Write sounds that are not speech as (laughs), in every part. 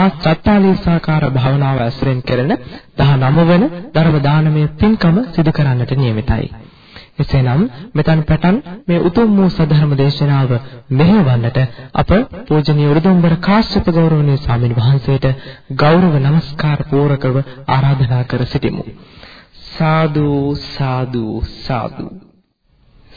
මහා සත්තාලීසාකාර භාවනාව ඇසුරෙන් කරන 19 වන ධර්ම දානමය පින්කම සිදු කරන්නට නියමිතයි. එසේනම් මෙතන පටන් මේ උතුම් වූ සද්ධර්ම දේශනාව මෙහෙවන්නට අප පූජනීය උරුදුම්බර කාශ්‍යප ගෞරවනීය ස්වාමීන් වහන්සේට ගෞරව නමස්කාර පූරකව ආරාධනා කර සිටිමු. සාදු සාදු සාදු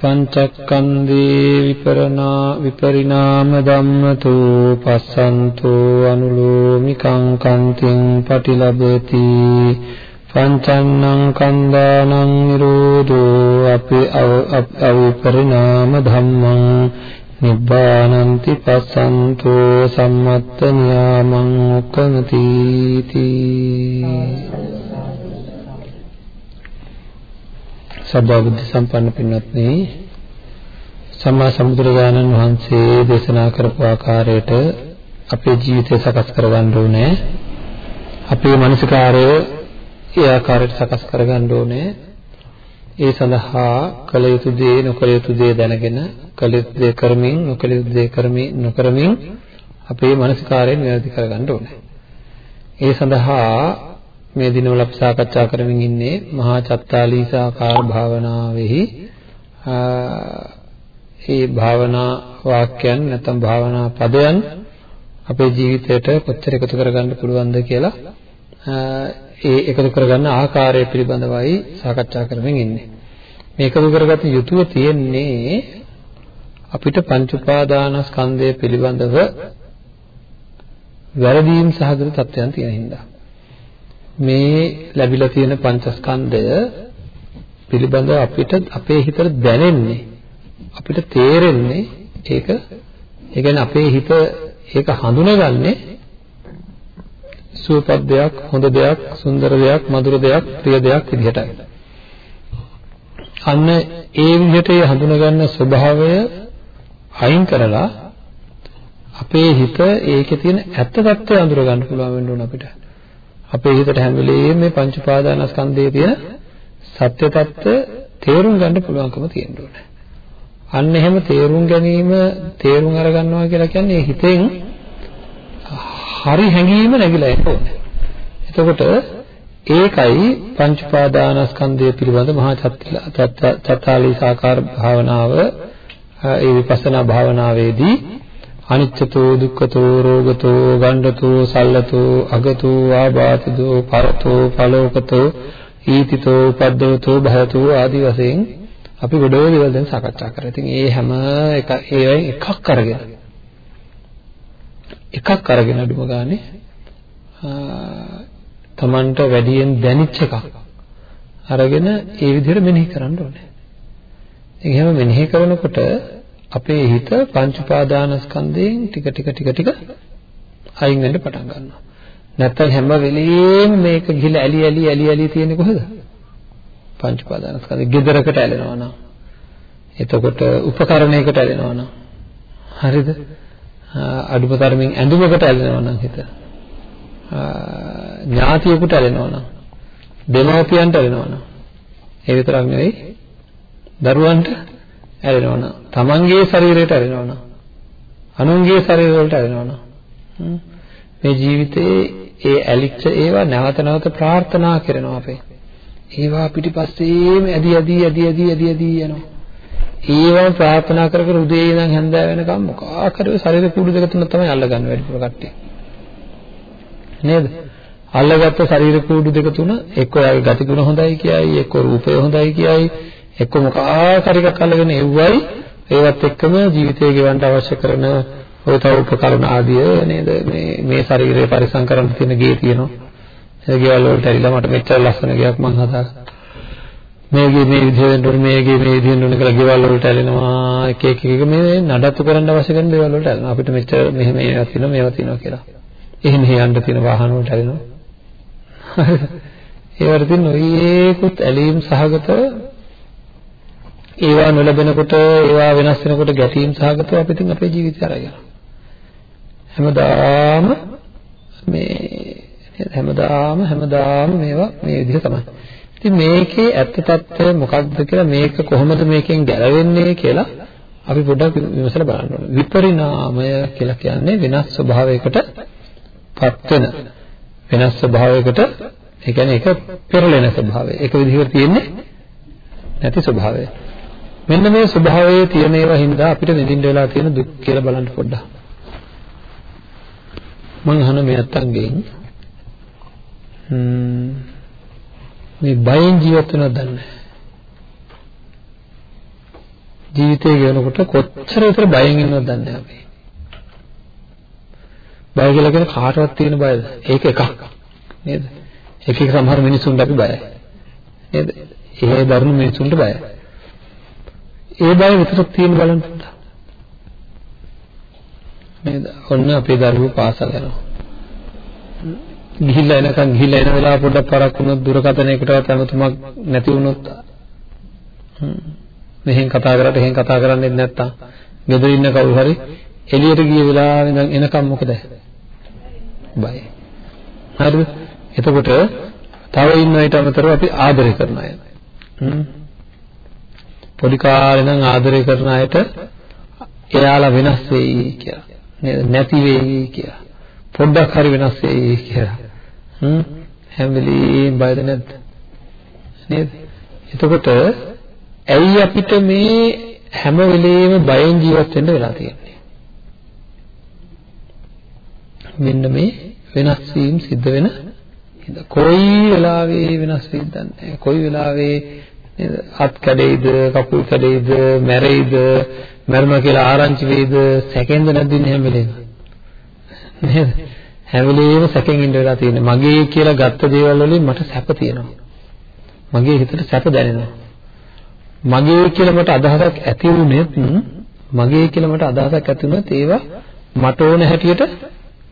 පංචක්කන්දේ විපරණා විපරිණාම ධම්මතු පස්සන්තු අනුලෝමිකං කන්තිං පටිලබති පංචන්නං කන්දානං නිරෝධෝ අපි අවිපරිණාම ධම්මං නිබ්බානන්ති පස්සන්තු සම්මත්ත නියාමං උක්කමති සබ්බා බුද්ධ සම්පන්න පින්වත්නි සම්මා සම්බුදුරජාණන් වහන්සේ දේශනා කරපු ආකාරයට අපේ ජීවිතය සකස් කරගන්න ඕනේ. අපේ මානසිකාරය ඒ ආකාරයට සකස් කරගන්න ඕනේ. ඒ සඳහා කළ යුතු දේ නොකළ යුතු දේ දැනගෙන කළ යුතු දේ කරමින් නොකළ යුතු දේ කරමින් නොකරමින් අපේ මානසිකාරය නිවැරදි කරගන්න ඕනේ. ඒ සඳහා මේ දිනවල අපි සාකච්ඡා කරමින් ඉන්නේ මහා චත්තාලීසාකාර භාවනාවෙහි ඒ භාවනා වාක්‍යයන් නැත්නම් භාවනා පදයන් අපේ ජීවිතයට කොච්චර එකතු කරගන්න පුළුවන්ද කියලා ඒ එකතු කරගන්න ආකාරය පිළිබඳවයි සාකච්ඡා කරමින් ඉන්නේ. මේ එකතු කරගත යුතුව තියෙන්නේ අපිට පංච උපාදානස්කන්ධය පිළිබඳව වැරදීම් සහගත තත්ත්වයන් තියෙන හින්දා. මේ ලැබිලා තියෙන පංචස්කන්ධය පිළිබඳව අපිට අපේ හිතට දැනෙන්නේ අපිට තේරෙන්නේ ඒක ඒ කියන්නේ අපේ හිත ඒක හඳුනගන්නේ සුවපත් දෙයක් හොඳ දෙයක් සුන්දර දෙයක් මధుර දෙයක් ප්‍රිය දෙයක් විදිහටයි. අන්න ඒ විදිහට හඳුනගන්න ස්වභාවය අයින් කරලා අපේ හිත ඒකේ තියෙන ඇත්ත తත්වය අඳුර ගන්න පුළුවන් වෙන්න ඕන අපිට. අපේ හිතට හැම වෙලෙම මේ පංච උපාදානස්කන්ධයේ තියෙන සත්‍ය తত্ত্ব තේරුම් ගන්න පුළුවන්කම තියෙන්න ඕනේ. අන්න එහෙම තේරුම් ගැනීම තේරුම් අරගන්නවා කියලා කියන්නේ හිතෙන් හරි හැඟීම නැగిලා එන්නේ. එතකොට ඒකයි පංච උපාදානස්කන්ධය පිළිබඳ මහා චත්තාලී සාකාර භාවනාව ඒ විපස්සනා භාවනාවේදී අනිච්චතෝ දුක්ඛතෝ රෝගතෝ ගණ්ඩතෝ සල්ලතෝ අගතෝ ආබාධතෝ පරතෝ පලෝකතෝ ඊතිතෝ උපද්දවතෝ භයතෝ ආදී වශයෙන් අපි ගොඩෝ දේවල් දැන් සාකච්ඡා කරා. ඉතින් ඒ හැම එක ඒවෙන් එකක් අරගෙන එකක් අරගෙන අඩුම ගානේ තමන්ට වැඩියෙන් දැනිච්ච එකක් අරගෙන ඒ විදිහට මෙනෙහි කරන්න ඕනේ. ඉතින් එහෙම මෙනෙහි කරනකොට අපේ හිත පංච උපාදානස්කන්ධයෙන් ටික ටික ටික ටික අයින් වෙන්න පටන් ගන්නවා. නැත්තම් හැම වෙලෙම මේක ගිහලා ඇලි ඇලි ඇලි ඇලි තියෙන්නේ කොහෙද? පංච උපාදානස්කන්ධේ ගෙදරකට ඇලෙනවා නම් එතකොට උපකරණයකට ඇලෙනවා නම් හරිද? අඩුම තරමින් ඇඳුමකට ඇලෙනවා නම් හිත. ඥාතියෙකුට ඇලෙනවා නම් දෙමව්පියන්ට ඇලෙනවා නම් ඒ විතරක් නෙවෙයි දරුවන්ට ඇලෙනවා නම් තමන්ගේ ශරීරයට ඇලෙනවා නම් අනුන්ගේ ශරීර වලට ඇලෙනවා නම් මේ ජීවිතේ ඒ ඇලිච්ච ඒවා නැවත නැවත ප්‍රාර්ථනා කරනවා අපේ. ඒවා පිටිපස්සේම ඇදි ඇදි ඇදි ඇදි ඇදි ඇදි යනවා. ඒවා ප්‍රාර්ථනා කර කර උදේ ඉඳන් හැන්දෑව වෙනකම් මොකක් හරි ශරීර කූඩු දෙක තුන තමයි අල්ලගන්න වැඩිපුර කට්ටිය. නේද? අල්ලගත්ත ශරීර කූඩු දෙක තුන එක්ක ඔයාගේ ගතිගුණ හොඳයි කියයි, එක්ක රූපය හොඳයි කියයි, එක්ක මොකක් හරි එකක් අල්ලගෙන එව්වයි ඒවත් එක්කම ජීවිතය ගෙවන්න අවශ්‍ය කරන ඔය තව උපකරණ ආදිය නේද මේ මේ ශරීරය පරිසම් කරන්න තියෙන ගේ තියෙනවා. ඒ ගෙවල් වලට ඇරිලා මට මෙච්චර ලස්සන ගයක් මං හදාගත්තා. මේගේ මේ විදිහෙන් උන මේගේ මේ විදිහෙන් උන කියලා ගෙවල් වලට ඇලෙනවා එක එක එක මේ නඩත්තු කරන්න අවශ්‍ය කරන දේවල් වලට ඇලෙනවා අපිට මෙච්චර මෙහෙම ඒවා තියෙනවා මේවා තියෙනවා කියලා. එහෙම යන්න තියෙන වාහන වලට ඇලෙනවා. (laughs) ඒවට තියෙන ඔයේකුත් ඇලීම් සහගත ඒවා නොලැබෙනකොට ඒවා වෙනස් වෙනකොට ගැටීම් සහගතව අපි තින් අපේ ජීවිතය අරගෙන හැමදාම මේ හැමදාම හැමදාම මේවා මේ විදිහ තමයි. ඉතින් මේකේ ඇත්ත తත්වය මොකක්ද කියලා මේක කොහොමද මේකෙන් ගැලවෙන්නේ කියලා අපි පොඩ්ඩක් විමසලා බලන්න ඕනේ. විපරිණාමය කියලා කියන්නේ වෙනස් ස්වභාවයකට පත් වෙන වෙනස් ස්වභාවයකට ඒ කියන්නේ ඒක පෙරලෙන ස්වභාවය. ඒක විදිහට තියෙන්නේ නැති ස්වභාවය. මෙන්න මේ ස්වභාවයේ තියෙන ඒවා හින්දා අපිට නිදින්න වෙලා තියෙන දුක් කියලා බලන්න පොඩ්ඩක්. මං අහන මේ අත්තන්ගෙන් මේ බයෙන් ජීවත් වෙනවද දන්නේ ජීවිතේ ගෙවනකොට කොච්චර විතර බයෙන් ඉන්නවද දන්නේ අපි. බය කියලා කියන කාටවත් තියෙන බයද? ඒක එකක්. නේද? එක එක සමහර මිනිස්සුන්ට අපි බයයි. නේද? ඒ දරුණු මිනිස්සුන්ට බයයි. ඒ බය විතරක් තියෙන බලන්න පුතා. නේද? ඔන්න අපේ දරුවෝ පාසල් යනවා. ගිහිල්ලා එනකන් ගිහිල්ලා එන වෙලාව පොඩ්ඩක් පරක් වුණොත් දුරකථනයකටවත් අනුතුමක් නැති වුණොත් මෙහෙන් කතා කරලා එහෙන් කතා කරන්නේ නැත්තම් ගෙදර ඉන්න කවුරු හරි එළියට ගිය වෙලාවෙ ඉඳන් එනකම් මොකද? බය. හරිද? එතකොට තව ඉන්න අයට අමතරව අපි ආදරය කරන අය. පොඩි කාලේ නම් ආදරය කරන අයට එයාලා වෙනස් වෙයි කියලා. නේද? නැති වෙයි කියලා. පොඩ්ඩක් හරි වෙනස් වෙයි කියලා. හ්ම් හැම වෙලෙම බයද නැද්ද? නේද? එතකොට ඇයි අපිට මේ හැම වෙලෙම බයෙන් ජීවත් වෙන්න වෙලා තියෙන්නේ? මෙන්න මේ වෙනස් වීම සිද්ධ වෙන කොයි වෙලාවෙ වෙනස් වෙයිද නැහැ. කොයි වෙලාවෙ නේද? අත් කැඩෙයිද, කකුල් කැඩෙයිද, මැරෙයිද, මරනවා කියලා ආරංචි වෙයිද, සැකෙන්ද නැද්ද හැම වෙලේම. නේද? හැම වෙලේම සැකෙන් ඉන්න වෙලා තියෙන්නේ. මගේ කියලා ගත්ත දේවල් වලින් මට සැප තියෙනවා. මගේ හිතට සැප දැනෙනවා. මගේ කියලා මට අදහසක් ඇති වුණෙත් මගේ කියලා මට අදහසක් ඇති වුණත් ඒවා මට ඕන හැටියට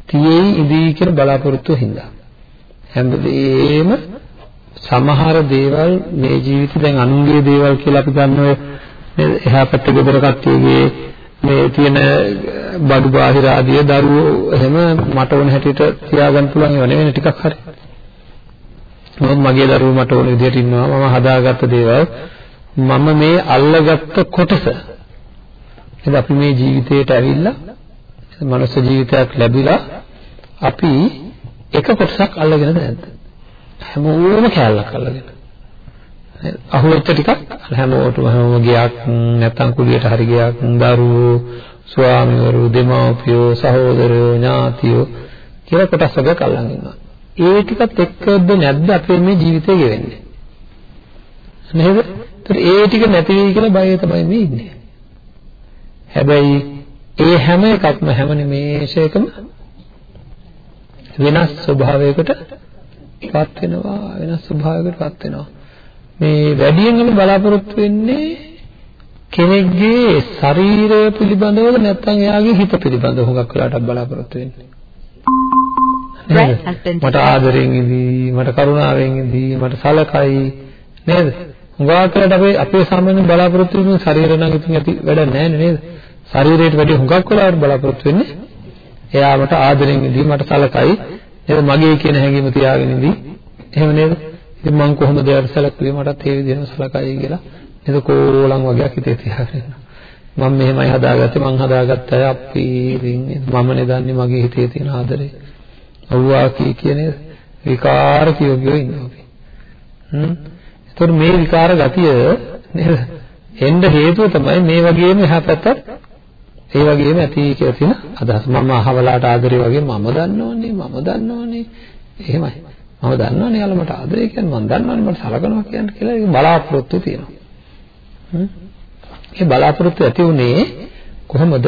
තියේයි ඉදී කියන බලාපොරොත්තුව හින්දා. හැම වෙලේම සමහර දේවල් මේ ජීවිතේ දැන් අනුන්ගේ දේවල් කියලා අපි ගන්න ඔය එහා පැත්තේ ගෙදර කට්ටියගේ මේ තියෙන බඩු බාහිර ආදී දරුවෝ එහෙම මට ඕන හැටියට තියාගන්න පුළුවන් ඒවා නෙවෙයි ටිකක් හරි. මොකද මගේ දරුවෝ මට ඕන විදිහට ඉන්නවා මම හදාගත්ත දේවල් මම මේ අල්ලගත්ත කොටස. එහෙනම් අපි මේ ජීවිතයට ඇවිල්ලා මනුස්ස ජීවිතයක් ලැබිලා අපි එක කොටසක් අල්ලගෙනද නැද්ද? හැමෝම කෑල්ලක් අල්ලගෙන. අහුවෙච්ච ටිකක් හැමෝටම හැමෝම ගියක් නැත්තම් කුලියට හරි ගියක් දරුවෝ ස්වාමිවරු දෙමව්පියෝ සහෝදරයෝ ඥාතියෝ කියලා කොටස් වර්ගයක් අල්ලන් ඉන්නවා. ඒ ටිකත් එක්කද නැද්ද අපේ මේ ජීවිතේ ගෙවෙන්නේ? නේද? ඒතර ඒ ටික නැති වෙයි කියලා බය තමයි මේ ඉන්නේ. හැබැයි ඒ හැම එකක්ම හැම නිමේෂයකම වෙනස් ස්වභාවයකට පත් වෙනවා වෙනස් ස්වභාවයකට පත් වෙනවා මේ වැඩියෙන් අපි බලාපොරොත්තු වෙන්නේ කෙනෙක්ගේ ශරීරය පිළිබඳව නැත්නම් එයාගේ හිත පිළිබඳව හුඟක් වෙලාට බලාපොරොත්තු වෙන්නේ. මට ආදරෙන් ඉදී මට කරුණාවෙන් ඉදී මට සලකයි නේද? හුඟක් වෙලාට අපේ අපේ සාමාන්‍ය බලාපොරොත්තු වෙන ශරීරය නම් ඉතින් ඇති වැඩ නැහැ නේද? ශරීරයට වැඩි හුඟක් වෙලාවට බලාපොරොත්තු වෙන්නේ එයා මට ආදරෙන් ඉදී මට සලකයි නේද? මගේ කියන හැඟීම තියාගෙන ඉදී එහෙම නේද? ඉතින් මං කොහොමද එයාට සැලකුවේ මටත් ඒ විදිහම සලකයි කියලා. නේද? කෝලම් වගේක් හිතේ තියාගෙන. මම මෙහෙමයි හදාගත්තේ. මං හදාගත්ත අය අපි ඉතින් මමනේ දන්නේ මගේ හිතේ තියෙන ආදරේ. අවුවා කී කියන්නේ විකාර කියෝගියෝ ඉන්නවා අපි. හ්ම්? ඒතර මේ විකාර ගතිය නේද? එන්න හේතුව තමයි මේ වගේම එහා පැත්තත් ඒ වගේම ඇති කියලා තියෙන අදහස. මම අහවලාට ආදරේ වගේ මම දන්නවනේ මම දන්නවනේ. එහෙමයි. මම දන්නවනේ යාළුවා මට ආදරේ කියන්නේ මම දන්නවනේ මට සලකනවා කියන්නේ කියලා ඒක බලාපොරොත්තු තියෙනවා. ඒ බලාපොරොත්තු ඇති උනේ කොහොමද?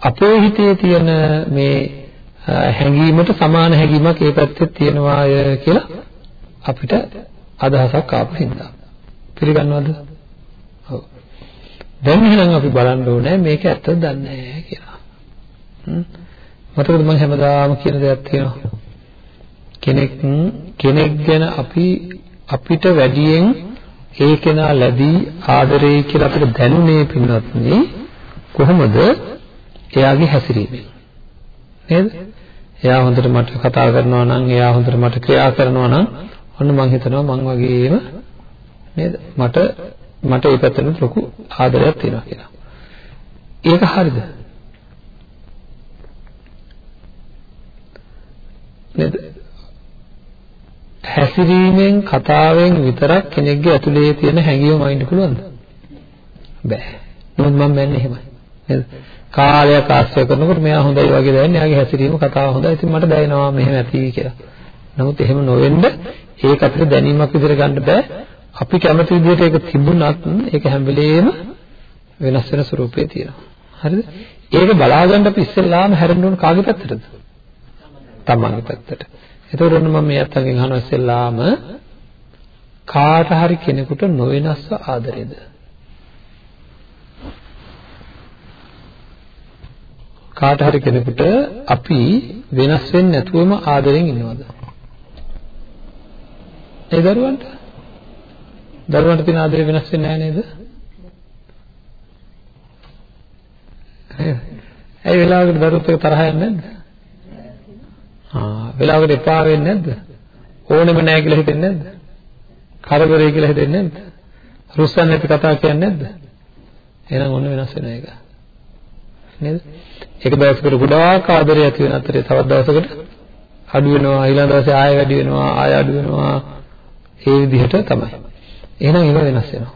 අපේ හිතේ තියෙන මේ හැඟීමට සමාන හැඟීමක් ඒ පැත්තේ තියෙනවාය කියලා අපිට අදහසක් ආපු හින්දා. පිළිගන්නවද? ඔව්. දැන් එහෙනම් අපි බලන්න ඕනේ මේක ඇත්තද දන්නේ නැහැ කියලා. හ්ම්. මතකද මම හැමදාම කියන දෙයක් තියෙනවා. කෙනෙක් කෙනෙක් ගැන අපි අපිට වැඩියෙන් ඒ කෙනා ලැබී ආදරේ කියලා අපිට දැනුනේ පින්වත්නි කොහොමද? එයාගේ හැසිරීමෙන්. නේද? එයා හොඳට මට කතා කරනවා නම් එයා හොඳට මට ක්‍රියා කරනවා නම් ඔන්න මම හිතනවා මං වගේම නේද? මට මට ඒ පැත්තට ලොකු ආදරයක් තියෙනවා කියලා. ඒක හරිද? නේද? හැසිරීමෙන් කතාවෙන් විතරක් කෙනෙක්ගේ ඇතුලේ තියෙන හැඟීම වයින්න පුළුවන්ද? බෑ. නමුත් මම මන්නේ එහෙමයි. නේද? කාලයක් ආශ්‍රය කරනකොට මෙයා හොඳයි වගේ දැනෙන්නේ. එයාගේ හැසිරීම කතාව හොඳයි. ඉතින් මට දැනෙනවා මෙහෙම ඇති කියලා. නමුත් එහෙම නොවෙන්න ඒක අපිට දැනීමක් විදිහට ගන්න බෑ. අපි කැමති විදිහට ඒක තිබුණත් ඒක හැම වෙලේම වෙනස් වෙන ස්වරූපේ තියෙනවා. හරිද? ඒක බලාගන්න අපි ඉස්සෙල්ලාම හැරෙන්න ඕන කාගේ පැත්තටද? තමන්ගේ පැත්තට. එතකොට ඔන්න මම මේ අත්තගෙන් අහනවා ඉස්සෙල්ලාම කාට හරි කෙනෙකුට නොවෙනස්ව ආදරේද? කාට හරි කෙනෙකුට අපි වෙනස් වෙන්නේ නැතුවම ආදරෙන් ඉන්නවද? ඒ දරුවන්ට දරුවන්ට තියෙන ආදරය වෙනස් වෙන්නේ නැහැ නේද? ඇයි වෙලාවකට දරුවොත් එක තරහ යන්නේ නැද්ද? ආ වෙලාවකට එපා වෙන්නේ නැද්ද? ඕනෙම නැහැ කියලා හිතෙන්නේ නැද්ද? කරදරේ කියලා හිතෙන්නේ නැද්ද? රුස්සන්නේ නැති කතා කියන්නේ නැද්ද? එහෙනම් ඔන්න වෙනස් වෙන එක. නේද? එක දවසකට ගොඩාක් ආදරය ඇති වෙන අතරේ තවත් දවසකට අඩු වෙනවා ඊළඟ දවසේ ආයෙ වැඩි වෙනවා ආයෙ අඩු වෙනවා ඒ විදිහට තමයි. එහෙනම් ඒක වෙනස් වෙනවා.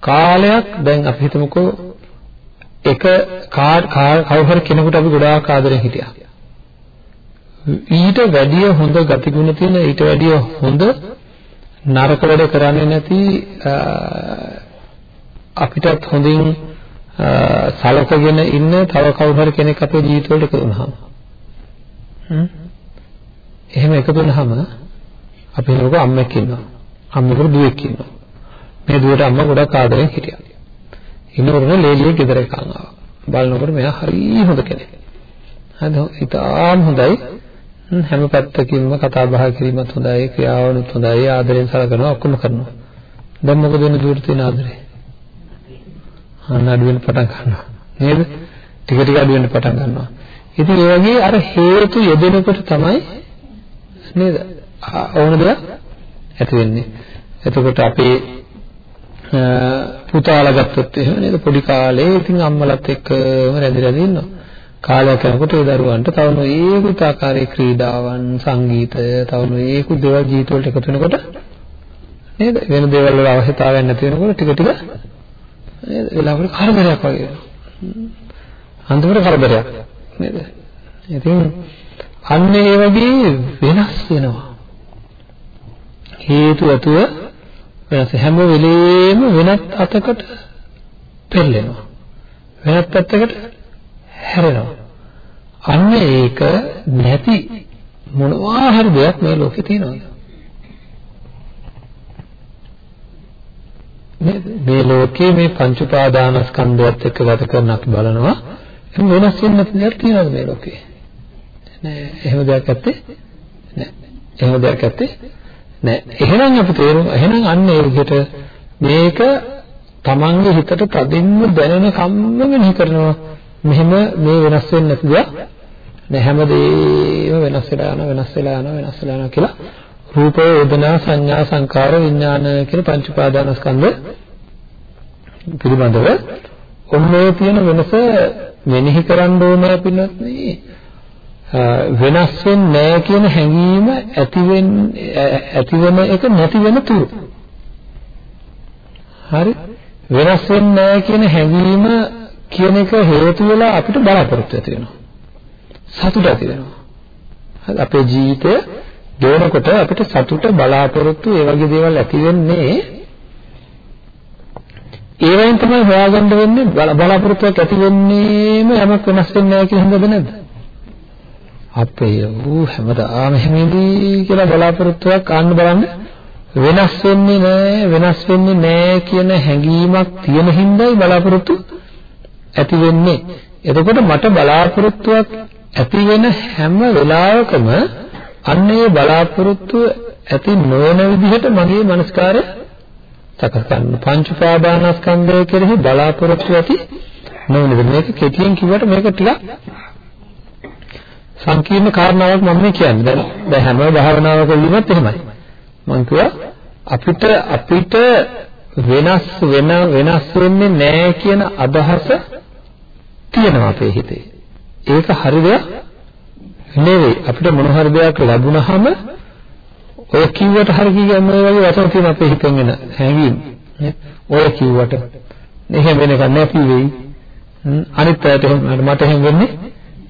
කාලයක් දැන් අපි හිතමුකෝ එක කවුරු හරි කෙනෙකුට අපි ගොඩාක් ආදරෙන් හිටියා. ඊට වැඩිය හොඳ ගතිගුණ තියෙන ඊට වැඩිය හොඳ නරක වැඩ කරන්නේ නැති අපිටත් හොඳින් සලකගෙන ඉන්න තව කවුරු හරි කෙනෙක් අපේ ජීවිතවලට එකතු වුණාම හ්ම් එහෙම එකතු වුණාම අපි හිතමුක අම්මෙක් ඉන්නවා. අම්මෙකුට දුවෙක් ඉන්නවා. මේ දුවට අම්මා ගොඩක් ආදරෙන් හිටියා. ඉන්නකොට ලේලියේ ගෙදර එකන් ආවා. බලනකොට මෙයා හරි හොඳ කෙනෙක්. හරිද ඉතාලම හොඳයි. හැම පැත්තකින්ම කතා බහ කිරීමත් හොඳයි ක්‍රියාවනුත් හොඳයි ආදරෙන් සලකනවා ඔක්කොම කරනවා. දැන් මොකද වෙන දුවට තියෙන ආදරේ? අන්න අඩු වෙන්න පටන් ගන්නවා. නේද? ටික ටික අඩු වෙන්න පටන් ගන්නවා. ඉතින් ඒ වගේ අර හේතු යෙදෙනකොට තමයි නේද? ඕන දෙයක් ඇති වෙන්නේ එතකොට අපේ පුතාලා ගත්තොත් එහෙම නේද පොඩි කාලේ ඉතින් අම්මලත් එක්කම රැඳිලා ඉන්නවා කාලයක් යනකොට ඒ දරුවන්ට තව නොයෙකුත් ආකාරයේ ක්‍රීඩාවන් සංගීතය තව නොයෙකුත් දේවල් ජීවිත වලට එකතු වෙනකොට නේද වෙන දේවල් වල අවශ්‍යතාවයක් නැති වෙනකොට ටික ටික නේද? වෙලාවකට කරදරයක් වගේ. අන්තිමට කරදරයක් නේද? ඉතින් අන්න ඒ වගේ වෙනස් වෙනවා. හේතු ඇතුව වෙනස් හැම වෙලේම වෙනත් අතකට පෙරලෙනවා. වෙනත් පැත්තකට හැරෙනවා. අන්න ඒක නැති මොනවා හරි දෙයක් මේ ලෝකේ තියෙනවා. මේ ලෝකයේ මේ පංච උපාදානස්කන්ධයත් එක්ක ගත කරන අපි බලනවා එහෙනම් වෙනස් වෙන්නේ නැති දෙයක් තියෙනවද මේ ලෝකේ නෑ එහෙම දෙයක් ඇත්තේ නෑ එහෙම දෙයක් ඇත්තේ නෑ. එහෙනම් අපි තේරුම් එහෙනම් අන්න ඒ විදිහට මේක තමන්ගේ හිතට තදින්ම දැනෙන කම්ම මෙනෙහි කරනවා. මෙහෙම මේ වෙනස් වෙන්නේ නැති දෙයක් නෑ. හැමදේම වෙනස් වෙලා යනවා වෙනස් වෙලා යනවා වෙනස් වෙලා යනවා කියලා. රූප වේදනා සංඥා සංකාර විඥාන කියන පංච උපාදානස්කන්ධ පිළිබඳව ඔන්නේ තියෙන වෙනස මෙනෙහි කරන්න ඕන පිළිත් නේ. වෙනස් වෙන්නේ නැහැ කියන හැඟීම ඇති වෙන ඇති වෙන එක නැති වෙන තුරු. හරි? වෙනස් වෙන්නේ නැහැ කියන හැඟීම කියන එක හේතු වෙලා අපිට බලාපොරොත්තු ඇති වෙනවා. සතුට ඇති වෙනවා. හරි? අපේ ජීවිතය ගෙවනකොට අපිට සතුට බලාපොරොත්තු ඒ වගේ දේවල් ඇති වෙන්නේ ඒ වයින් තමයි හොයාගන්න වෙන්නේ බලාපොරොත්තුවක් ඇති වෙන්නේම යමක් වෙනස් වෙන්නේ නැහැ කියන හින්දාද නැද්ද? අපේ ඌ හැමදාම එහෙමදී කියලා බලාපොරොත්තුවක් ආන්න බලන්න වෙනස් වෙන්නේ නැහැ වෙනස් වෙන්නේ නැහැ කියන හැඟීමක් තියෙන හින්දායි බලාපොරොත්තු ඇති වෙන්නේ. එතකොට මට බලාපොරොත්තුවක් ඇති වෙන හැම වෙලාවකම අන්න ඒ බලාපොරොත්තු ඇති නොවන විදිහට මගේ මනස්කාරය සකස් කරන්න. පංච උපාදානස්කන්ධය කෙරෙහි බලාපොරොත්තු ඇති නොවන මේක කෙටියෙන් කිව්වට මේක ටිකක් සංකීර්ණ කාරණාවක් මම මේ කියන්නේ. දැන් දැන් හැම භාවනාවක වීමත් එහෙමයි. මම කිව්වා අපිට අපිට වෙනස් වෙන වෙනස් වෙන්නේ නැහැ කියන අදහස තියෙනවා අපේ හිතේ. ඒක හරි දෙයක් නෙවෙයි. අපිට මොන හරි දෙයක් ලැබුණාම ඔය කිව්වට හරි කියන්නේ ඔය වගේ වචන තියෙන අපේ හිතෙන් එන හැඟීම්. ඔය කිව්වට එහෙම වෙන එකක් නෑ කිව්වෙයි. අනිත් අයට එහෙම මට එහෙම වෙන්නේ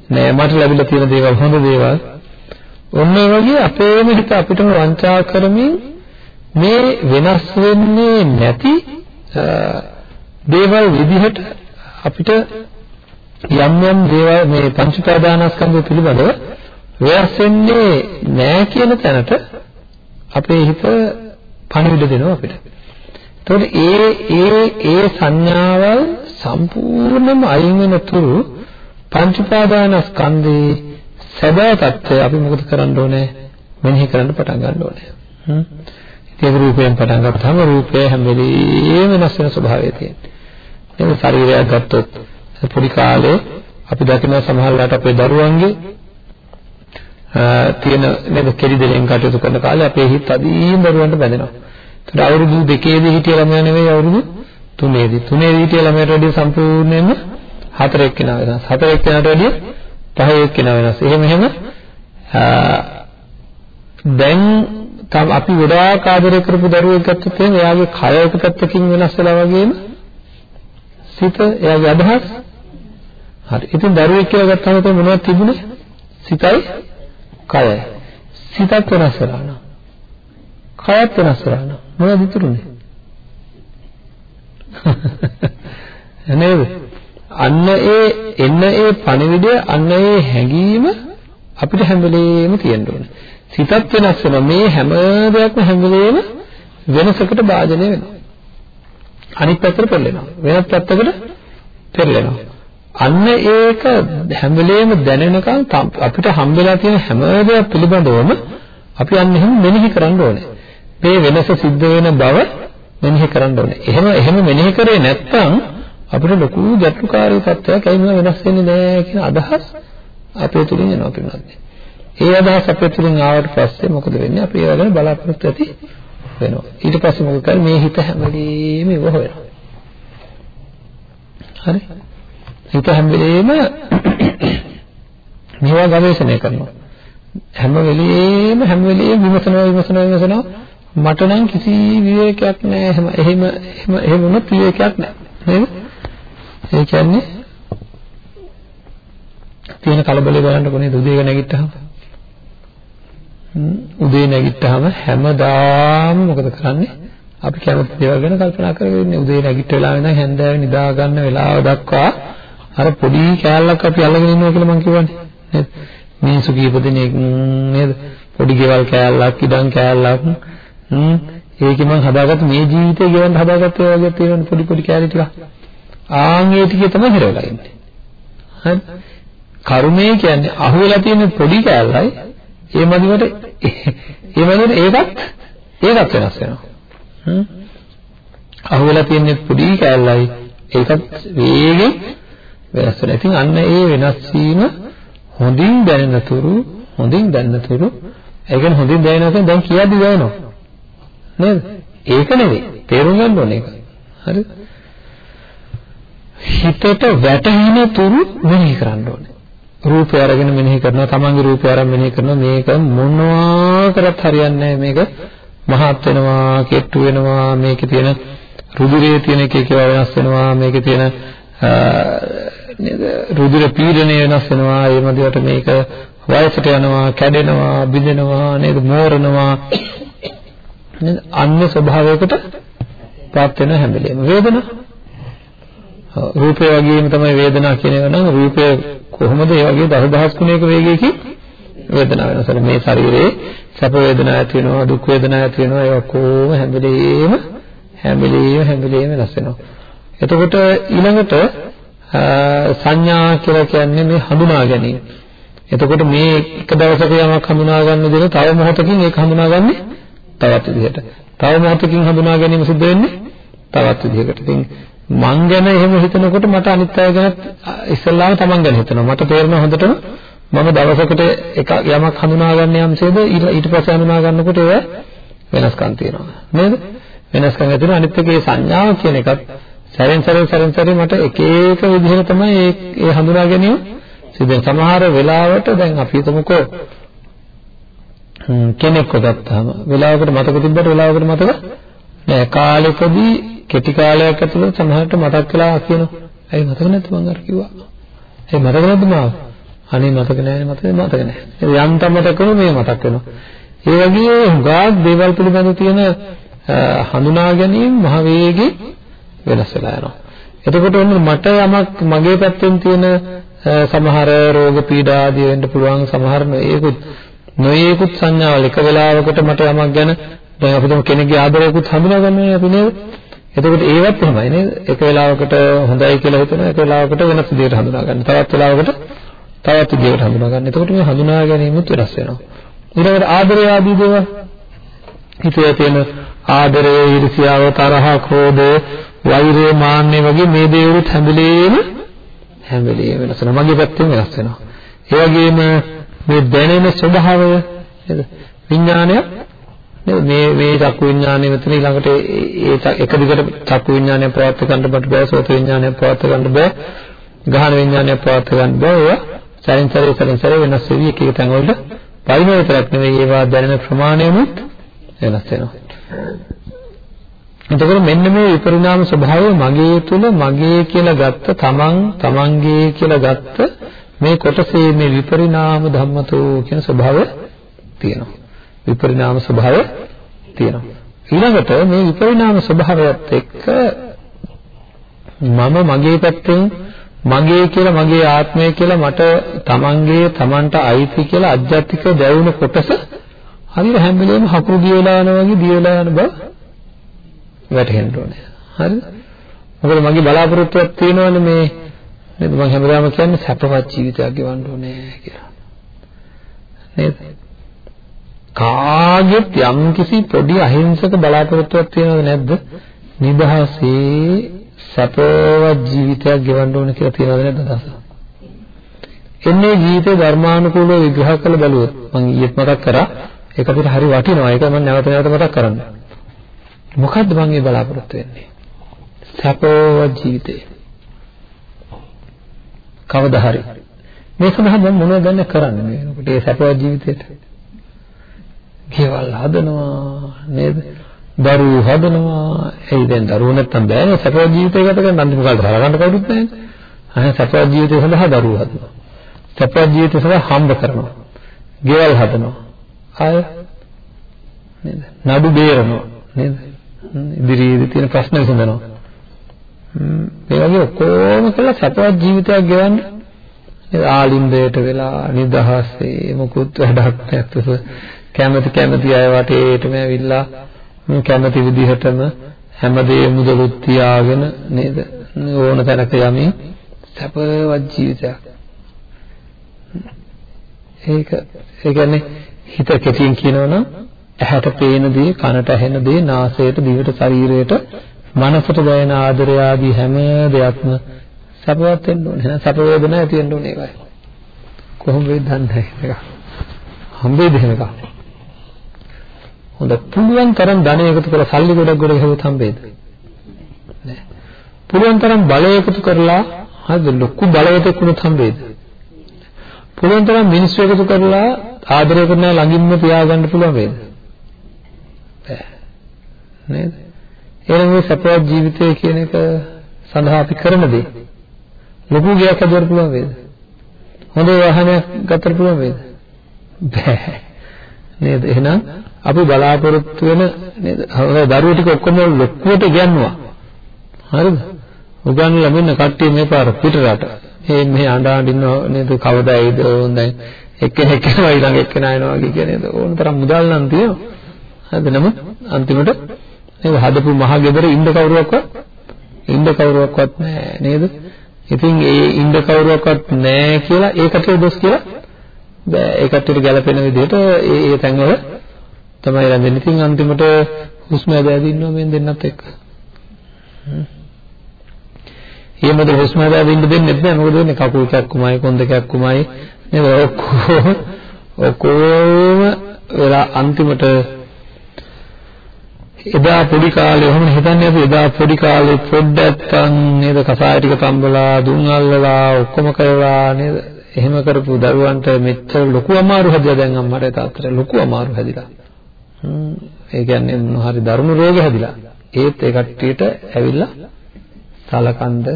නෑ මට ලැබිලා තියෙන දේවල් හොඳ දේවල්. ඔන්න ඒ වගේ අපේම හිත අපිටම වංචා කරමින් මේ වෙනස් වෙන්නේ නැති දේවල් විදිහට අපිට යම් යම් දේවල් මේ පංච උපාදානස්කන්ධය පිළිබඳව වෙනස් වෙන්නේ නැහැ කියන තැනට අපේ හිත පණිවිඩ දෙනවා අපිට. එතකොට ඒ ඒ ඒ සංඥාවල් සම්පූර්ණයෙන්ම අයින් වෙන තුරු පංච උපාදානස්කන්ධේ සැබෑ తත්වය අපි මොකද කරන්න ඕනේ? මෙනෙහි කරන්න පටන් ගන්න ඕනේ. හ්ම්. ඒක රූපයෙන් පටන් ගත්තාම රූපය හැම වෙලෙම වෙනස් වෙන ස්වභාවය තියෙනවා. ඒක ශරීරයක් ගත්තොත් පොඩි කාලේ අපි දකින සමහරවිට අපේ දරුවන්ගේ තියෙන නේද කෙලි දෙලෙන් කටයුතු කරන කාලේ අපේ හිත අදීන් දරුවන්ට බැඳෙනවා. ඒත් අවුරුදු දෙකේදී හිටිය ළමයා නෙවෙයි අවුරුදු තුනේදී. තුනේදී හිටිය ළමයාට වැඩිය සම්පූර්ණයෙන්ම හතරෙක් කෙනා වෙනස්. හතරෙක් කෙනාට වැඩිය පහෙක් කෙනා වෙනස්. එහෙම එහෙම දැන් තම අපි ගොඩාක් ආදරය කරපු දරුවෙක් ගත්තොත් එහෙනම් එයාගේ කය එක පැත්තකින් වෙනස් වෙලා වගේම සිත එයාගේ අදහස් හරි. ඉතින් දරුවෙක් කියලා ගත්තාම තමයි මොනවද තිබුණේ? සිතයි කයයි. සිතත් වෙනස් වෙලා නා. කයත් වෙනස් වෙලා නා. මොනවද ඉතුරුනේ? (laughs) නේද? අන්න ඒ එන්න ඒ පණිවිඩය අන්න ඒ හැඟීම අපිට හැම වෙලේම තියෙන්න ඕනේ. සිතත් වෙනස් වෙනවා. මේ හැම දෙයක්ම හැම වෙලේම වෙනසකට භාජනය වෙනවා. අනිත් පැත්තට පෙරලෙනවා. වෙනත් පැත්තකට පෙරලෙනවා. අන්න ඒක හැම වෙලේම දැනෙනකන් අපිට හම්බෙලා තියෙන හැම දෙයක් පිළිබඳවම අපි අන්න එහෙම මෙනෙහි කරන්න ඕනේ. මේ වෙනස සිද්ධ වෙන බව මෙනෙහි කරන්න ඕනේ. එහෙම එහෙම මෙනෙහි කරේ නැත්නම් අපිට ලොකු ගැටලුකාරී තත්ත්වයක් ඇයි මේ වෙනස් වෙන්නේ නැහැ කියන අදහස් අපේ තුලින් එනවා පිළිබඳව. ඒ අදහස් අපේ තුලින් ආවට පස්සේ මොකද වෙන්නේ? අපි ඒවා ගැන බලාපොරොත්තු ඇති වෙනවා. ඊට පස්සේ මොකද කරන්නේ? මේ හිත හැම වෙලේම ඉව හොයනවා. හරි? හිත හැම වෙලේම (coughs) මේවා ගවේෂණය කරනවා. හැම වෙලේම හැම වෙලේම විමසනවා විමසනවා විමසනවා මට නම් කිසි විවේකයක් නැහැ. එහෙම එහෙම එහෙම වුණොත් විවේකයක් නැහැ. නේද? ඒ කියන්නේ තියෙන කලබලේ බලන්න කොහේද උදේක නැගිට්ටහම. උදේ නැගිට්ටහම හැමදාම මොකද කරන්නේ? අපි කැමති දේවල් ගැන කල්පනා කරගෙන ඉන්නේ. උදේ නැගිට වෙලාව ඉඳන් හැන්දෑවේ නිදා ගන්න වෙලාව දක්වා අර පොඩි කෑල්ලක් අපි අල්ලගෙන ඉන්නවා කියලා මම කියවනේ නේද? මිනිස්සු කීප දෙනෙක් නේද? පොඩි ගෙවල් කෑල්ලක් ඉඩම් කෑල්ලක් හ්ම්. ඒකේ මම හදාගත්ත මේ ජීවිතේ ගෙවන්න හදාගත්ත ඒ වගේ තියෙන පොඩි පොඩි කෑලි ටික ආන් ඒ ටිකේ තමයි හිරවලා ඉන්නේ හරි කර්මය කියන්නේ අහුවෙලා තියෙන පොඩි කෑල්ලයි ඒ මදිවට ඒ මදිවට ඒකත් ඒකත් වෙනස් වෙනවා හ්ම් අහුවෙලා තියෙන පොඩි කෑල්ලයි ඒකත් වේගෙන් වෙනස් වෙනවා. ඉතින් අන්න ඒ වෙනස් වීම හොඳින් දැනෙන තුරු හොඳින් දැනෙන තුරු ඒ කියන්නේ හොඳින් දැනෙනවා කියන්නේ දැන් කියද්දි දැනෙනවා. නේද? ඒක නෙවෙයි. තේරුම් ගන්න ඕනේ ඒක. හරිද? හිතට වැටහෙන තුරු මෙනෙහි කරන්න ඕනේ. රූපය අරගෙන මෙනෙහි කරනවා තමන්ගේ රූපය අරන් මෙනෙහි කරනවා. මේක මොනවා කරත් හරියන්නේ මේක මහත් වෙනවා කෙට්ටු වෙනවා. මේකේ තියෙන රුධිරයේ තියෙන එක එක වෙනස් වෙනවා. මේකේ තියෙන නේද රුධිර පීඩනය වෙනස් වෙනවා. ඒ මදිවට මේක වයසට යනවා කැඩෙනවා බිඳෙනවා නේද මෝරනවා. නේද? අන්‍ය ස්වභාවයකට ප්‍රාප්ත වෙන හැම වෙලේම වේදනා රූපය වගේම තමයි වේදනා කියන එක නම් රූපය කොහොමද ඒ වගේ දසදහස් ගුණයක වේගයකින් වේදනාව වෙනසල මේ ශරීරයේ සැප වේදනා ඇති වෙනවා දුක් වේදනා ඇති වෙනවා ඒවා කොහොම හැම වෙලේම හැම වෙලේම හැම වෙලේම වෙනස් වෙනවා එතකොට ඊළඟට සංඥා කියලා කියන්නේ මේ හඳුනා ගැනීම එතකොට මේ එක දවසක යමක් හඳුනා ගන්න දෙන තව මොහොතකින් ඒක හඳුනාගන්නේ තවත් විදිහට. තව මොහොතකින් හඳුනා ගැනීම සිද්ධ වෙන්නේ තවත් විදිහකට. ඉතින් මං ගැන එහෙම හිතනකොට මට අනිත් අය ගැන ඉස්සල්ලාම තමන් ගැන හිතනවා. මට තේරෙනවා හොඳටම මම දවසකට එක යමක් හඳුනා ගන්න යම්සේද ඊට පස්සේ හඳුනා ගන්නකොට ඒව වෙනස්කම් තියෙනවා. නේද? වෙනස්කම් ඇති වෙන අනිත් එකේ සංඥාව කියන එකත් සැරෙන් සැරේ සැරෙන් සැරේ මට එක එක විදිහට තමයි ඒ හඳුනා ගැනීම සිදෙන් සමහර වෙලාවට දැන් අපි හිතමුකෝ කෙනෙක්ව ගත්තාම වෙලාවකට මතක තිබ්බට වෙලාවකට මතක නෑ කාලෙකදී කෙටි කාලයක් ඇතුළත සමහරට මතක් වෙලා කියනවා. ඇයි මතක නැද්ද මං අර කිව්වා. ඇයි මතක නැද්ද මාව? අනේ මතක නෑනේ මතක මතක නෑ. යන්තම් මතක වෙනවා මේ මතක් වෙනවා. ඒ වගේ හුඟක් දේවල් පිළිබඳව තියෙන හඳුනා ගැනීම මහ වේගෙ වෙනස් වෙලා යනවා. එතකොට ඔන්න මට යමක් මගේ පැත්තෙන් තියෙන සමහර රෝග පීඩා ආදී වෙන්න පුළුවන් සමහර නොයෙකුත් නොයෙකුත් සංඥාවල් එක වෙලාවකට මට යමක් ගැන දැන් අපි තුමු කෙනෙක්ගේ ආදරයකුත් හඳුනා ගන්නනේ අපි නේද එතකොට ඒවත් එහෙමයි නේද එක වෙලාවකට හොඳයි කියලා හිතනවා එක වෙලාවකට වෙනස් විදිහකට හඳුනා ගන්න තවත් වෙලාවකට තවත් විදිහකට හඳුනා ගන්න එතකොට මේ හඳුනා ගැනීමත් වෙනස් වෙනවා ඊළඟට ආදරය ආදී දේවල් හිතේ තියෙන ආදරය ඊර්ෂ්‍යාව තරහ ක්‍රෝධය වෛරය මාන්නය වගේ මේ දේවලුත් හැඳලේම හැම වෙලේම වෙනස් වෙනවා. මගේ පැත්තෙන් වෙනස් වෙනවා. ඒ වගේම මේ දැනෙන ස්වභාවය නේද? විඥානය නේද? මේ මේ චක්කු විඥානය මෙතන ඊළඟට ඒ එක දිගට චක්කු විඥානය ප්‍රවත්ත ගන්න බෑ, සෝත විඥානය ප්‍රවත්ත ගන්න බෑ, ගහන විඥානය ප්‍රවත්ත ගන්න බෑ. ඒවා සැරින් සැරේ සැරින් සැරේ වෙනස් වෙවි එක එක තැන් වලට පරිණත විතරක් නෙවෙයි ඒවා දැනෙන ප්‍රමාණයමුත් වෙනස් වෙනවා. එතකොට මෙන්න මේ විපරිණාම ස්වභාවය මගේ තුල මගේ කියලා ගත්ත තමන් තමන්ගේ කියලා ගත්ත මේ කොටසේ මේ විපරිණාම ධම්මතෝ කියන ස්වභාවය තියෙනවා. විපරිණාම ස්වභාවය තියෙනවා. ඊළඟට මේ විපරිණාම ස්වභාවයත් එක්ක මම මගේ පැත්තෙන් මගේ කියලා මගේ ආත්මය කියලා මට තමන්ගේ තමන්ට අයිති කියලා අධ්‍යාත්මික දැවුන කොටස හරියට හැම වෙලේම හකුරු දියලා යනවා වගේ දියලා යන බව වැටහෙන්න ඕනේ. හරිද? මොකද මගේ බලාපොරොත්තුවක් තියෙනවනේ මේ නේද මම හැමදාම කියන්නේ සැපවත් ජීවිතයක් ගෙවන්න ඕනේ කියලා. නේද? කාගෙත් යම්කිසි පොඩි අහිංසක බලාපොරොත්තුවක් තියෙනවද නැද්ද? නිදහසේ සැපවත් ජීවිතයක් ගෙවන්න ඕනේ කියලා තියෙනවද නැද්ද අදහස? එන්නේ ජීවිතේ ධර්මානුකූලව විග්‍රහ කළ බැලුවොත් මම ඊයේත් මතක් කරා ඒක අපිට හරි වටිනවා ඒක මම නැවත නැවත මතක් කරන්නේ මොකද්ද මම මේ බලාපොරොත්තු වෙන්නේ? සැපවත් ජීවිතේ. කවදා හරි මේ සඳහා මම මොනවද දැන් කරන්නේ මේ වෙනකොට ඒ සැපවත් ජීවිතේට? ගෙවල් හදනවා නේද? දරුවෝ හදනවා. ඒ දැන් දරුවෝ නැත්තම් බෑනේ සැපවත් ජීවිතය ගත කරන්න අන්තිම කාලේ හරගන්න කවුරුත් නැහැ. අනේ සැපවත් ජීවිතය සඳහා දරුවෝ හදනවා. සැපවත් ජීවිතය සඳහා හම්බ කරනවා. ගෙවල් හදනවා. ආය නේද? නඩු බේරනවා නේද? ඉදිරියේදී තියෙන ප්‍රශ්න විසඳනවා. මේ වගේ ඔක්කොම කළා සපවත් ජීවිතයක් ගෙවන්න ආලින්දයට වෙලා නිදහසේ මොකුත් වැඩක් නැතුව කැමති කැමති අය වටේටම ඇවිල්ලා කැමති විදිහටම හැමදේම මුදලුත් තියාගෙන නේද ඕන තැනක යමින් සපවත් ජීවිතයක් ඒක ඒ කියන්නේ හිත කෙටියෙන් කියනවනම් ඇහැට පේන දේ, කනට ඇහෙන දේ, නාසයට, දිවට, ශරීරයට, මනසට දැනෙන ආදරය ආදී හැම දෙයක්ම සපවත් වෙන්න ඕනේ. සප වේදනා ඇති වෙන්න ඕනේ ඒකයි. කොහොම වෙයිද දන්නේ නැහැ. හම්බෙයිද එහෙම එකක්? හොඳ පුළුවන් තරම් ධනෙ එකතු කරලා සල්ලි ගොඩක් ගොඩක් හැවුවත් හම්බෙයිද? නෑ. පුළුවන් තරම් බලය එකතු කරලා හරිද ලොකු බලවතෙක් වුණොත් හම්බෙයිද? පුළුවන් තරම් මිනිස්සු එකතු කරලා ආදරය කරන ළඟින්ම තියාගන්න පුළුවන් වේද? බෑ. නේද? එහෙනම් මේ සපවත් ජීවිතය කියන එක සඳහා අපි කරන දේ ලොකු ගයක් හදන්න පුළුවන් වේද? හොඳ වාහනයක් ගත්තට පුළුවන් වේද? බෑ. නේද? එහෙනම් අපි බලාපොරොත්තු වෙන නේද? දරුවෝ ටික ඔක්කොම ලොකුවට ගන්නවා. හරිද? උගන්ලා මෙන්න කට්ටිය මේ පාර පිටරට. මේ මෙහි අඬ අඬ ඉන්නව නේද? කවදා එයිද ඕන්දයි. එක්කෙනෙක් එනවා ඊළඟ එක්කෙනා එනවා වගේ කියන්නේ නේද? ඕන තරම් මුදල් නම් තියෙනවා. හරිද? නමුත් අන්තිමට නේද හදපු මහ ගෙදර ඉන්න කවුරුවක්වත් ඉන්න කවුරුවක්වත් නැහැ නේද? ඉතින් ඒ ඉන්න කවුරුවක්වත් නැහැ කියලා ඒකට දොස් කියලා බෑ. ඒ කට්ටියට ගැළපෙන විදිහට ඒ ඒ තැන්වල තමයි රැඳෙන්නේ. ඉතින් අන්තිමට හුස්ම ඇදලා ඉන්නවා මෙන් දෙන්නත් එක්ක. එහෙමද හුස්ම ඇදලා ඉන්න දෙන්නේ නැහැ. මොකද වෙන්නේ? කකුල් කැක්කුමයි කොන්ද කැක්කුමයි. නේද? ඔක්කොම ඔක්කොම වෙලා අන්තිමට එදා පොඩි කාලේ ඔහොම හිතන්නේ අපි? එදා පොඩි කාලේ පොඩ්ඩක්ම නේද? කසාය ටික තම්බලා දුම් අල්ලලා ඔක්කොම කරලා නේද? එහෙම කරපු දරුවන්ට මෙච්චර ලොකු අමාරු හැදිලා දැන් අම්මට තාත්තට ලොකු අමාරු හැදිලා. හ්ම්. ඒ කියන්නේ මොනවාරි දරුණු රෝග හැදිලා. ඒත් ඒ කට්ටියට ඇවිල්ලා සලකන්ද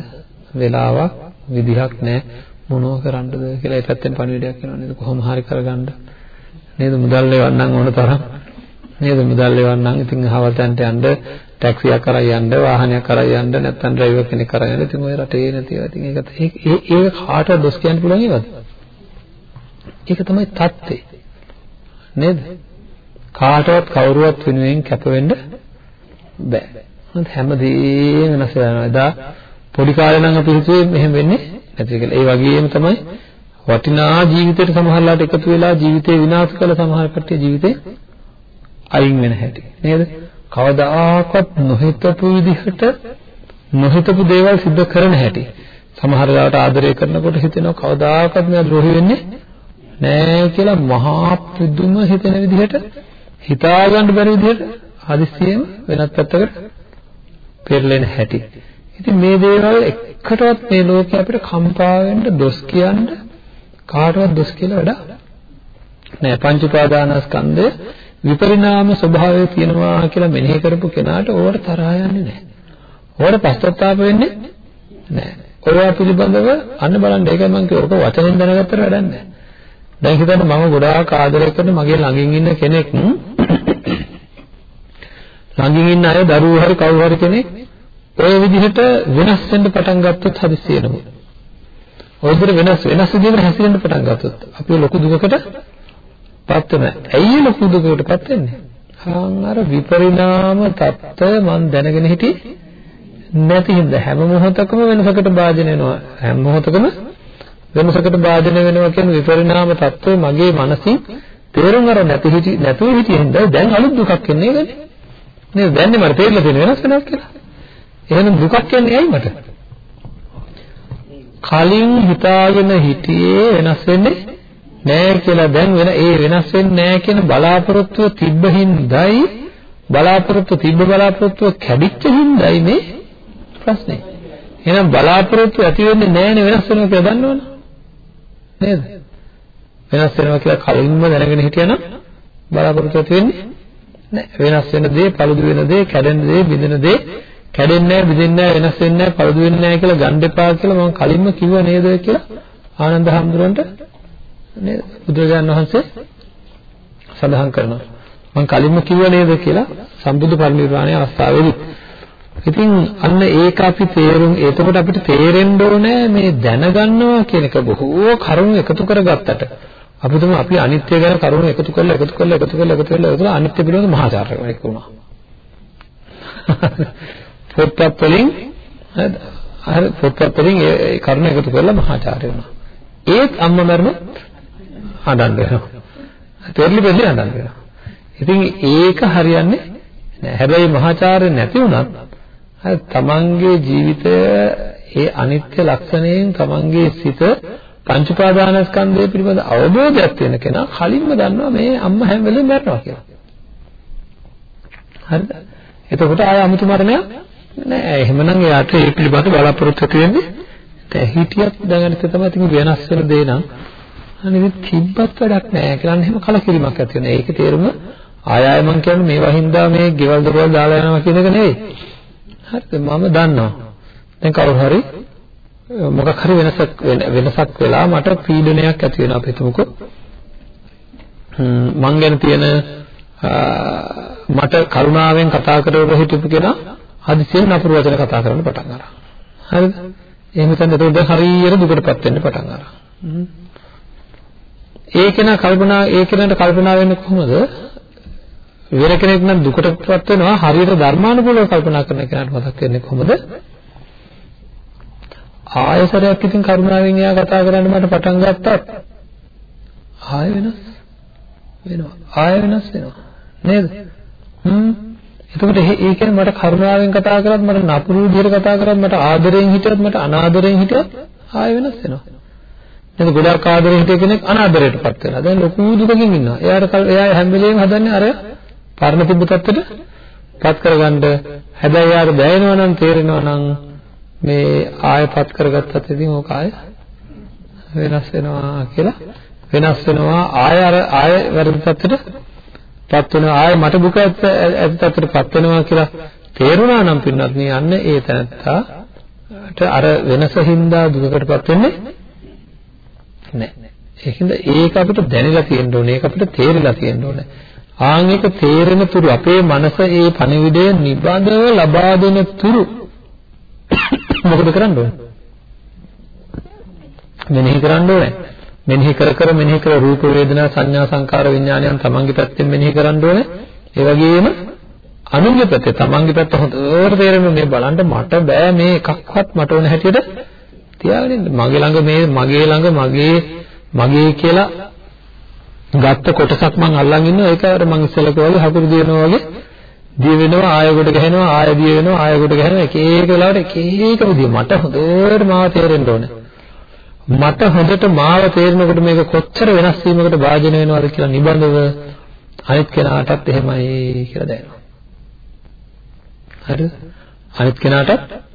වෙලාවක් විදිහක් නැහැ මොනව කරන්නද කියලා ඒ පැත්තෙන් පණිවිඩයක් එනවා නේද? කොහොම හරි කරගන්න. නේද? මුදල් ලෙවන්නම් ඕන තරම්. නේද? මුදල් ලෙවන්නම් ඉතින් අහවල් තැනට යන්න ටැක්සියක් කරා යන්න වාහනයක් කරා යන්න නැත්නම් ඩ්‍රයිවර් කෙනෙක් කරා යන්න. ඉතින් ඔය රටේ නැතිව ඉතින් ඒක ඒක ඒක කාටවත් දොස් කියන්න පුළුවන් ඒවද? ඒක තමයි தත්ත්වේ නේද? කාටවත් කවුරුවත් වෙනුවෙන් කැප වෙන්න බෑ. හැමදේම වෙනස් වෙනවා එදා පොඩි කාලේ නම් අපි හිතුවේ මෙහෙම වෙන්නේ නැති කියලා. ඒ වගේම තමයි වටිනා ජීවිතයට සමහරලාට එකතු වෙලා ජීවිතේ විනාශ කළ සමහර කට්ටිය ජීවිතේ අයින් වෙන හැටි. නේද? කවදාකවත් නොහිතපු විදිහට නොහිතපු දේවල් සිද්ධ කරන හැටි සමහර වෙලාවට ආදරය කරනකොට හිතෙනවා කවදාකවත් මෙයා ද්‍රෝහි වෙන්නේ නෑ කියලා මහා පුදුම හිතෙන විදිහට හිතාගන්න බැරි විදිහට හදිස්සියෙම වෙනත් පැත්තකට පෙරලෙන හැටි. ඉතින් මේ දේවල් එකටවත් මේ ලෝකේ අපිට කම්පා වෙන්න දොස් කියන්න කාටවත් දොස් කියලා වැඩක් නෑ පංච උපාදානස්කන්ධය විපරිණාම ස්වභාවය තියෙනවා කියලා මෙනෙහි කරපු කෙනාට ඕවට තරහා යන්නේ නැහැ. ඕවට පශ්චාත්තාප වෙන්නේ නැහැ. ඔයා පිළිබඳව අන්න බලන්න ඒකයි මම කිව්ව ඔක වචනෙන් දැනගත්තට වැඩක් නැහැ. දැන් හිතන්න මම ගොඩාක් ආදරය කරන මගේ ළඟින් ඉන්න කෙනෙක් ළඟින් ඉන්න අය දරුවෝ හරි කවුරු හරි කෙනෙක් ඔය විදිහට වෙනස් වෙන්න පටන් ගත්තොත් හදිස්සියෙනම ඔය විදිහට වෙනස් වෙනස් විදිහකට හැසිරෙන්න පටන් ගත්තොත් අපි ලොකු දුකකට පත් වෙන. ඇයි ලොකු දුකකට පත් වෙන්නේ? හාන් අර විපරිණාම தত্ত্বය මම දැනගෙන හිටි නැති හින්දා හැම මොහොතකම වෙනසකට භාජන වෙනවා. හැම මොහොතකම වෙනසකට භාජන වෙනවා කියන විපරිණාම தত্ত্বය මගේ මනසින් තේරුම් අර නැති හිටි නැතුව හිටින්ද දැන් අලුත් දුකක් එන්නේ නේද? නේද? දැන් මට තේරෙලා තියෙන වෙනස් වෙනවා කියලා. එහෙනම් දුකක් එන්නේ ඇයි මට? කලින් හිතාගෙන හිටියේ වෙනස් වෙන්නේ නෑ කියලා දැන් වෙන ඒ වෙනස් වෙන්නේ නෑ කියන බලාපොරොත්තුව තිබ්බ හින්දායි බලාපොරොත්තු තිබ්බ බලාපොරොත්තුව කැඩිච්ච හින්දායි මේ ප්‍රශ්නේ. එහෙනම් බලාපොරොත්තු ඇති වෙන්නේ නෑනේ වෙනස් වෙනවා කියලා දන්නවනේ. නේද? වෙනස් වෙනවා කියලා කලින්ම දැනගෙන හිටියනම් බලාපොරොත්තු ඇති වෙන්නේ නෑ. වෙනස් වෙන දේ, පළුදු වෙන දේ, කැඩෙන දේ, බිඳෙන දේ කැඩෙන්නේ නෑ, බිඳෙන්නේ නෑ, වෙනස් වෙන්නේ නෑ, පළුදු වෙන්නේ නෑ කියලා ගන්න එපා කියලා මම කලින්ම කිව්වා නේද කියලා ආනන්ද හැමදුරන්ට නේද? බුදුරජාණන් වහන්සේ සඳහන් කරනවා. මම කලින්ම කිව්ව නේද කියලා සම්බුද්ධ පරිනිර්වාණය අවස්ථාවේදී. ඉතින් අන්න ඒක අපි තේරුම් එතකොට අපිට තේරෙන්න ඕනේ මේ දැනගන්නවා කියන එක බොහෝ කරුණු එකතු කරගත්තට අපි තුම අපි අනිත්‍ය ගැන කරුණු එකතු කරලා එකතු කරලා එකතු කරලා එකතු කරලා එකතු කරලා අනිත්‍ය පිළිබඳ මහාචාර්යකමක් වුණා. (laughs) පොත්පත් වලින් හරි පොත්පත් වලින් ඒ කරුණු එකතු කරලා මහාචාර්ය වුණා. ඒත් අම්මා මරණ අඬන්න වෙනවා. තෙරලි බෙල්ලේ අඬන්න වෙනවා. ඉතින් ඒක හරියන්නේ නෑ. හැබැයි මහාචාර්ය නැති වුණත් හරි තමන්ගේ ජීවිතය ඒ අනිත්‍ය ලක්ෂණයෙන් තමන්ගේ සිත පංච උපාදානස්කන්ධය පිළිබඳ අවබෝධයක් තියෙන කෙනා කලින්ම දන්නවා මේ අම්මා හැම වෙලෙම මැරෙනවා කියලා. හරිද? එතකොට ආය අමුතු මරණයක් නෑ. එහෙමනම් එයාට ඒ පිළිබඳ බලාපොරොත්තු ඇති වෙන්නේ නැහැ. හිතියත් දැනගන්න තමයි වෙනස් වෙන දේ නම් අනේ තිබ්බත් වැඩක් නැහැ කියලා එහෙම කලකිරීමක් ඇති වෙනවා. ඒකේ තේරුම ආය ආය මම කියන්නේ මේවා හින්දා මේ ගෙවල් දොරවල් දාලා යනවා කියන එක නෙවෙයි. හරිද? මම දන්නවා. දැන් කවුරු හරි මොකක් හරි වෙනසක් වෙනසක් වෙලා මට පීඩනයක් ඇති වෙනවා අපි හිතමුකෝ. මං ගැන තියෙන මට කරුණාවෙන් කතා කරලා හිටපු කෙනා හදිසියෙන් නපුරු වචන කතා කරන්න පටන් ගන්නවා. හරිද? එහෙම හිතන්න එතකොට දැන් හරියට දුකටපත් වෙන්න පටන් ගන්නවා. ඒ කෙනා කල්පනා ඒ කෙනාට කල්පනා වෙන්නේ කොහොමද? වෙන කෙනෙක් නම් දුකටපත් වෙනවා හරියට ධර්මානුකූලව කල්පනා කරන කෙනාට මතක් වෙන්නේ කොහොමද? ආයසරයක් ඉතින් කරුණාවෙන් එයා කතා කරන්න මට පටන් ගත්තත් ආය වෙනස් වෙනවා. ආය වෙනස් වෙනවා. නේද? හ්ම්. එතකොට ඒ කියන්නේ මට කරුණාවෙන් කතා කරත් මට නපුරු විදිහට කතා කරත් මට ආදරෙන් හිටියත් මට අනාදරෙන් හිටියත් ආය වෙනස් වෙනවා. නේද? ගොඩාක් ආදරෙන් හිටිය කෙනෙක් අනාදරයටපත් වෙනවා. දැන් ලොකු දුකකින් ඉන්නවා. එයාට එයා හැම වෙලෙම හදන්නේ අර පරණ තිබ්බ තත්ත්වෙට පත් කරගන්න. හැබැයි යාර දැනෙනවා නම් තේරෙනවා නම් මේ ආයපත් කරගත්තත් ඉතින් ඕක ආය වෙනස් වෙනවා කියලා වෙනස් වෙනවා ආය අර ආය වැරදි තත්ත්වෙට පත් වෙනවා ආය මට දුක ඇති තත්ත්වෙට පත් වෙනවා කියලා තේරුණා නම් පින්නත් මේ යන්න ඒ තැනත්තාට අර වෙනසින්දා දුකකටපත් වෙන්නේ නැහැ. ඒකින්ද ඒක අපිට දැනලා තියෙන්න ඕනේ. ඒක අපිට තේරිලා තියෙන්න ඕනේ. ආන් එක තේරෙන තුරු අපේ මනස ඒ පණිවිඩය නිබඳව ලබා දෙන තුරු මොකද කරන්න ඕනේ? මෙනෙහි කරන්න ඕනේ. මෙනෙහි කර කර මෙනෙහි කර රූප වේදනා සංඥා සංකාර විඥානයන් තමන්ගේ පැත්තෙන් මෙනෙහි කරන්න ඕනේ. ඒ වගේම අනුන්ගේ පැත්තේ තමන්ගේ පැත්ත හොඳට තේරෙන්න මේ බලන්න මට බෑ මේ එකක්වත් මට ඕන හැටියට තියාගෙන ඉන්න. මගේ ළඟ මේ මගේ ළඟ මගේ මගේ කියලා ගත්ත කොටසක් මං අල්ලන් ඉන්නවා. ඒක අර මං ඉස්සෙල්ලා කිව්වා හකුරු දිනනවා වගේ දිය වෙනවා ආය කොට ගහනවා ආය දිය වෙනවා ආය කොට ගහනවා. එක එක වෙලාවට එක එක විදිය. මට හොඳට මාව තේරෙන්න ඕනේ. මට හොඳට මාව තේරෙනකොට මේක කොච්චර වෙනස් වීමකට භාජන වෙනවද කියලා නිබඳව අනිත් කෙනාටත් එහෙමයි කියලා දැනෙනවා. හරිද? අනිත් කෙනාටත්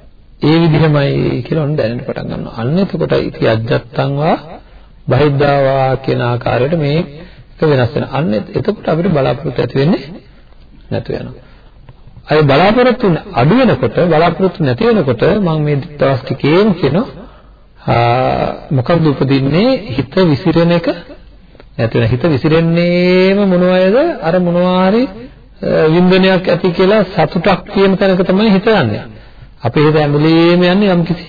ඒ විදිහමයි කියලා ඔන්න දැනෙන්න පටන් ගන්නවා. අන්න එතකොට ඉති අජත්තං වා බහිද්ධාවා කියන ආකාරයට මේක වෙනස් වෙනවා. අන්න එතකොට අපිට බලාපොරොත්තු ඇති වෙන්නේ නැතු වෙනවා. අය බලාපොරොත්තු අඩු වෙනකොට බලාපොරොත්තු නැති වෙනකොට මම මේ දවස් ටිකේම කියනවා. මොකක්ද උපදින්නේ? හිත විසිරෙන එක නැති වෙන. හිත විසිරෙන්නේම මොනවයද අර මොනවා හරි වින්දනයක් ඇති කියලා සතුටක් කියන තැනක තමයි හිත යන්නේ. අපේ හිත ඇඹලීම යන්නේ යම් කිසි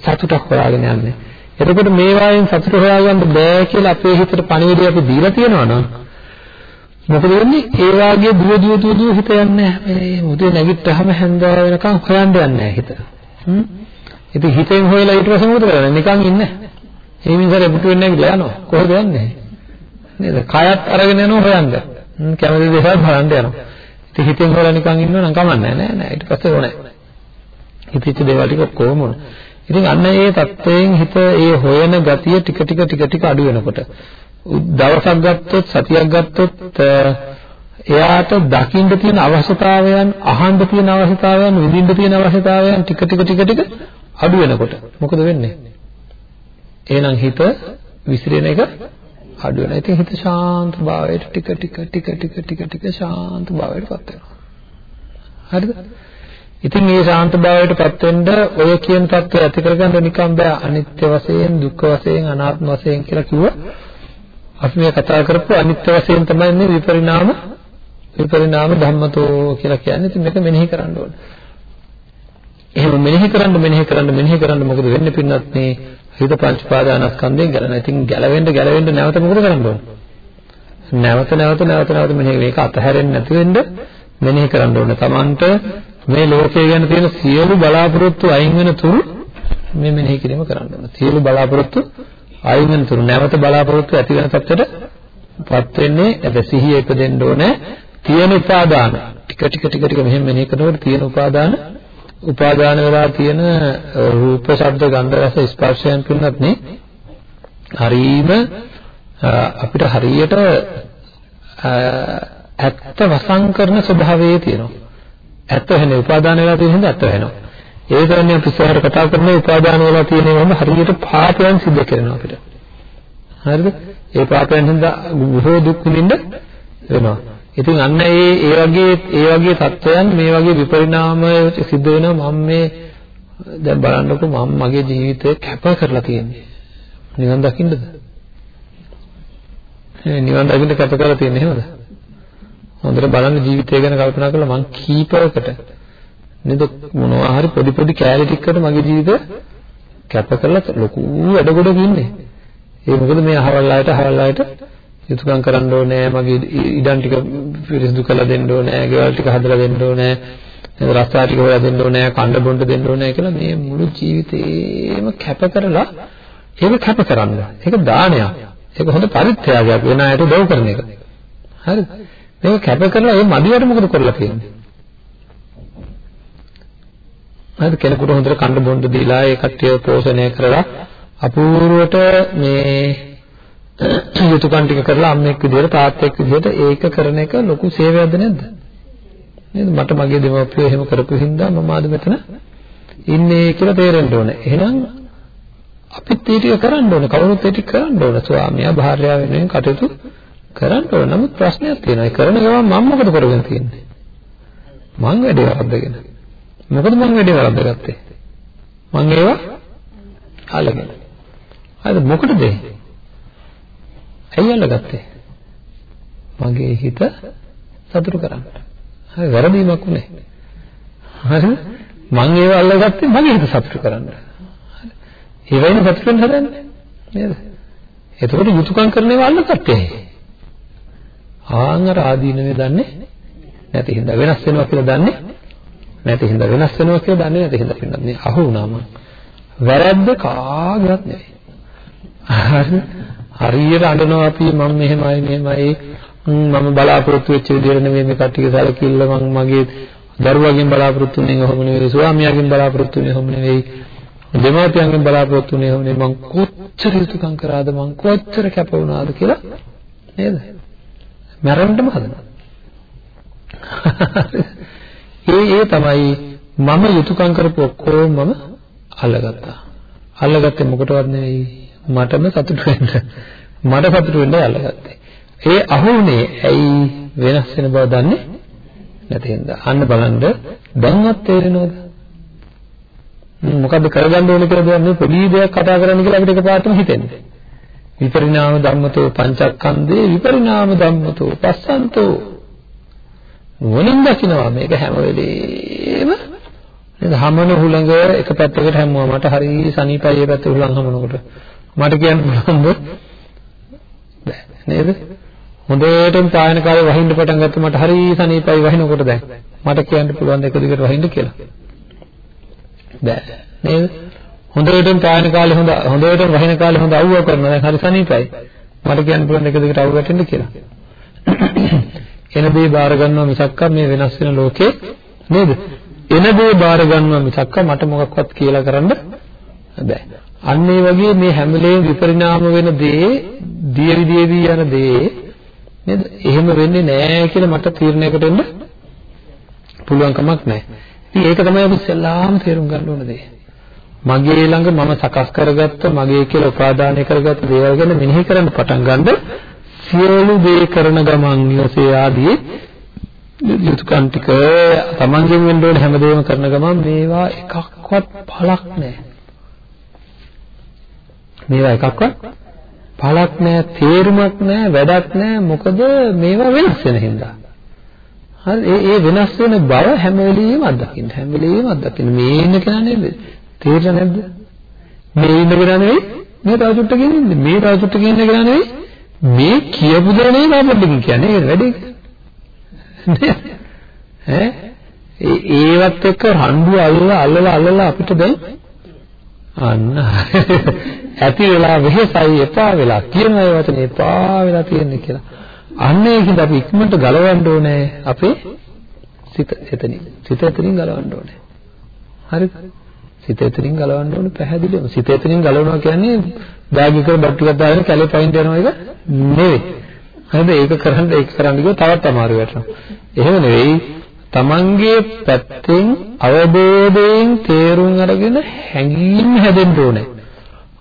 සතුටක් හොයාගෙන යන්නේ එතකොට මේ වායෙන් සතුට හොයාගන්න බෑ කියලා අපේ හිතට පණිවිඩය අපි දීලා තියෙනවා නම් මොකද වෙන්නේ? ඒ වාගේ දුව දුව දුව දුව හිත යන්නේ නැහැ. උදේ නැගිට්ටාම හැන්දෑව වෙනකන් හොයන්න යන්නේ නැහැ හිත. හ්ම්. ඉතින් හිතෙන් හොයලා ඊට පස්සේ මොකද කරන්නේ? නිකන් ඉන්නේ. ඒ මිනිස්සු පුතු වෙන්නේ නැගිටලා යනවා. කොහෙද යන්නේ? නේද? කයත් අරගෙන යනවා හොයන්න. හ්ම් කැමති දේවල් බලන්න යනවා. ඉතින් හිතෙන් හොයලා නිකන් ඉන්නව නම් කමන්නේ නැහැ නෑ. ඊට පස්සේ ඕනේ. හිතෙච්ච දේවල් ටික කොහොම වුණා. ඉතින් අන්න ඒ தත්වයෙන් හිත ඒ හොයන ගතිය ටික ටික ටික ටික අඩු වෙනකොට දවසක් ගත්තොත් සතියක් ගත්තොත් එයාට දකින්න තියෙන අවශ්‍යතාවයන් අහන්න තියෙන අවශ්‍යතාවයන් විඳින්න තියෙන අවශ්‍යතාවයන් ටික ටික ටික ටික අඩු වෙනකොට මොකද වෙන්නේ? එහෙනම් හිත විසිරෙන එක අඩු වෙනවා. ඉතින් හිත ශාන්ත භාවයට ටික ටික ටික ටික ටික ටික ශාන්ත භාවයටපත් වෙනවා. හරිද? ඉතින් මේ ශාන්ත භාවයටපත් වෙන්න ඔය කියන தත්ත්වය ඇති කරගන්න නිකම් බෑ. අනිත්‍ය වශයෙන්, දුක්ඛ වශයෙන්, අනාත්ම වශයෙන් කියලා කිව්වා. අපි මේ කතා කරපු අනිත්‍ය වශයෙන් තමයි මේ විපරිණාම විපරිණාම ධම්මතෝ කියලා කියන්නේ. ඉතින් මේක මෙනෙහි කරන්න ඕනේ. එහෙම මෙනෙහි කරන්න මෙනෙහි කරන්න මෙනෙහි කරන්න මොකද වෙන්නේ පින්නත් මේ හිත පංච පාදානස්කන්ධයෙන් ගැලවෙන. ඉතින් ගැලවෙන්න ගැලවෙන්න නැවත මොකද කරන්න ඕනේ? නැවත නැවත නැවත නැවත මෙනෙහි මේක අතහැරෙන්නේ නැති වෙන්න මෙනෙහි කරන්න ඕනේ. Tamanට මේ ලෝකය ගැන තියෙන සියලු බලාපොරොත්තු අයින් වෙන තුරු මේ මෙනෙහි කිරීම කරන්න ඕනේ. සියලු බලාපොරොත්තු අයින් වෙන තුරු. නැවත බලාපොරොත්තු ඇති වෙන තත්ත්වයටපත් වෙන්නේ නැත්නම් සිහිය ඉපදෙන්න ඕනේ. තියෙන උපාදාන. ටික ටික ටික ටික මෙහෙම මෙනෙහි කරනකොට තියෙන උපාදාන. උපාදාන වෙලා තියෙන රූප ශබ්ද ගන්ධ රස ස්පර්ශයන් පින්නත් නේ හරීම අපිට හරියට ඇත්ත වසං කරන ස්වභාවයේ තියෙනවා. ඇත්ත වෙන්නේ උපාදාන වෙලා තියෙන හින්දා ඇත්ත වෙනවා ඒ කියන්නේ අපි ඉස්සරහට කතා කරන උපාදාන වල තියෙනවම හරියට පාපයන් සිද්ධ කරනවා අපිට. හරිද? ඒ පාපයන් හින්දා බොහෝ දුක් විඳින්න වෙනවා. ඉතින් අන්න ඒ ඒ වගේ ඒ වගේ තත්ත්වයන් මේ වගේ විපරිණාමය සිද්ධ වෙනවා මම මේ දැන් බලන්නකෝ මම මගේ ජීවිතය කැප කරලා තියෙන්නේ. නිවන් දකින්නද? නිවන් දකින්න කැප කරලා තියෙන්නේ එහෙමද? හොඳට බලන්න ජීවිතය ගැන කල්පනා කරලා මං කීපයකට නේද මොනවා හරි පොඩි පොඩි කෑලි ටිකකට මගේ ජීවිතය කැප කරලා ලොකු වැඩ ගොඩක ඉන්නේ. ඒ මොකද මේ අහවල් අයට අහවල් අයට යුතුයකම් කරන්න ඕනේ මගේ ඉඩම් ටික පිරිසිදු කරලා දෙන්න ඕනේ ගෙවල් ටික හදලා දෙන්න ඕනේ රස්තා ටික හොයලා දෙන්න ඕනේ කණ්ඩ බොණ්ඩ දෙන්න ඕනේ කියලා මේ මුළු ජීවිතේම කැප කරලා ඒක කැප කරන්න. ඒක දානයක්. ඒක හොඳ පරිත්‍යාගයක් වෙන අයට උදව් කරන එක. හරිද? මේක කැප කරලා ඒ මදිවට මොකද කරලා තියෙන්නේ හරිද කෙනෙකුට හොඳට කණ්ඩ බොණ්ඩ දීලා ඒ කට්ටිය පෝෂණය කරලා අපූර්වට මේ (clears throat) යුතුයකම් ටික කරලා අම්මෙක් විදියට තාත්තෙක් විදියට ඒක කරන එක ලොකු සේවයක්ද නැද්ද? නේද? මට මගේ දෙමව්පියෝ එහෙම කරපු හින්දා මම ආද මෙතන ඉන්නේ කියලා තේරෙන්න ඕනේ. එහෙනම් අපිත් ඒ ටික කරන්න ඕනේ. කවුරුත් ඒ ටික කරන්න ඕනේ. ස්වාමියා භාර්යාව වෙනුවෙන් කටයුතු කරන්න ඕනේ. නමුත් ප්‍රශ්නයක් තියෙනවා. ඒ කරන ගමන් මම මොකද කරගෙන තියෙන්නේ? මං වැඩේ වරද්දගෙන. මොකද මං වැඩේ වරද්දගත්තේ? මං ඒවා අල්ලගෙන. හරිද? මොකටද ඒ? ඇයි අල්ලගත්තේ? මගේ හිත සතුටු කරන්න. හරි වැරදීමක් උනේ. හරි මං ඒව අල්ලගත්තේ මගේ හිත සතුටු කරන්න. හරි. ඒ වෙයින් සතුටු වෙන්න හදන්නේ නේද? එතකොට යුතුයකම් කරන ඒවා අල්ලගත්තේ. ආන් අර ආදීනවේ දන්නේ නැති හින්දා වෙනස් වෙනවා කියලා දන්නේ නැති හින්දා වෙනස් වෙනවා කියලා දන්නේ නැති හින්දා පින්නත් මේ අහු වුණාම වැරද්ද කාගේවත් නෙවෙයි. හරි හරියට අඬනවා අපි මම මෙහෙමයි මෙහෙමයි. මම බලාපොරොත්තු වෙච්ච විදිහට නෙමෙයි මේ කට්ටිය සැලකිල්ල මම මගේ දරුවගෙන් බලාපොරොත්තු වෙන්නේ ඔහොම නෙවෙයි ස්වාමියාගෙන් බලාපොරොත්තු වෙන්නේ ඔහොම නෙවෙයි දෙමාපියන්ගෙන් බලාපොරොත්තු වෙන්නේ ඔහොම නෙවෙයි. මං කොච්චර යුතුයකම් කරාද මං කොච්චර කැප වුණාද කියලා නේද? මරන්නම හදනවා ඒ ඒ තමයි මම යුතුයකම් කරපු ඔක්කොම මම අල්ලගත්තා අල්ලගත්තේ මොකටවත් නෙවෙයි මටම සතුටු වෙන්න මට සතුටු වෙන්න අල්ලගත්තේ. ඒ අහුනේ ඇයි වෙනස් වෙන බව දන්නේ නැති හින්දා. අන්න බලන්න දැන්වත් තේරෙනවද? මොකද්ද කරගන්න ඕනේ කියලා දැන් මේ පොඩි දෙයක් කතා කරන්න කියලා අපිට එකපාරටම හිතෙන්නේ. විපරිණාම ධම්මතෝ පංචස්කන්ධේ විපරිණාම ධම්මතෝ පස්සන්තෝ නුවණින් දකිනවා මේක හැම වෙලේම නේද හමන හුළඟ එක පැත්තකට හැමුවා මට හරි සනීපයි ඒ පැත්තේ හුළං හමනකොට මට කියන්න පුළුවන්ද? බෑ නේද? හොඳටම පායන කාලේ වහින්න පටන් ගත්ත මට හරි සනීපයි වහිනකොට දැන් මට කියන්න පුළුවන් එක දිගට වහින්න කියලා. බෑ නේද? හොඳටම පායන කාලේ හොඳ හොඳටම වහින කාලේ හොඳ අවුව කරනවා දැන් හරි සනීපයි. මට කියන්න පුළුවන් එක දිගට අවුව වැටෙන්න කියලා. (clears throat) එන දේ බාර ගන්නවා මිසක්ක මේ වෙනස් වෙන ලෝකේ නේද? එන දේ බාර ගන්නවා මිසක්ක මට මොකක්වත් කියලා කරන්න බෑ. අන්න ඒ වගේ මේ හැම වෙලේම විපරිණාම වෙන දේ දියවි දියවි යන දේ නේද? එහෙම වෙන්නේ නැහැ කියලා මට තීරණයකට එන්න පුළුවන් කමක් නැහැ. ඉතින් ඒක තමයි අපි ඉස්සෙල්ලාම තේරුම් ගන්න ඕන දේ. මගේ ළඟ මම සකස් කරගත්ත මගේ කියලා උපාදානය කරගත්ත දේවල් ගැන මෙනෙහි කරන්න පටන් ගන්න සියලු දේ කරන ගමන් ඉවසේ ආදී යුතුයකම් ටික තමන්ගෙන් වෙන්න ඕන හැමදේම කරන ගමන් මේවා එකක්වත් පළක් නැහැ. මේවා එකක්වත් පළක් නැහැ, තේරුමක් නැහැ, වැඩක් නැහැ. මොකද මේවා වෙනස් වෙන හින්දා. හරි ඒ ඒ වෙනස් වෙන බව හැම වෙලෙම අත්දකින්න. හැම වෙලෙම අත්දකින්න. මේ ඉන්න කෙනා නේද? තේරෙන්නේ නැද්ද? මේ ඉන්න කෙනා නෙවෙයි. මේ තව චුට්ටකින් ඉන්නේ. මේ තව චුට්ටකින් ඉන්න කෙනා නෙවෙයි. මේ කියපු දේ නෙවෙයි අපිට කියන්නේ. ඒක වැඩේ. (laughs) ඈ ඒවත් එක්ක රණ්ඩු අල්ලලා අල්ලලා අල්ලලා අපිට දැන් අන්න (laughs) ඇති වෙලා වෙහෙසයි එපා වෙලා කියන ඒ වචනේ එපා වෙලා තියෙන්නේ කියලා. අන්න ඒකෙන්ද අපි ඉක්මනට ගලවන්න ඕනේ අපේ සිත එතනින්. සිත එතනින් ගලවන්න ඕනේ. හරිද? සිත එතනින් ගලවන්න ඕනේ පැහැදිලිවම. සිත එතනින් ගලවනවා කියන්නේ බෑග් එකට බත් ටිකක් දාගෙන කැලේ පයින් යනවා එක නෙවෙයි. හරිද? ඒක කරන්න ඒක කරන්න ගියොත් තවත් අමාරු වෙනවා. එහෙම නෙවෙයි. තමන්ගේ පැත්තෙන් අවබෝධයෙන් තේරුම් අරගෙන හැඟීම් හැදෙන්න ඕනේ.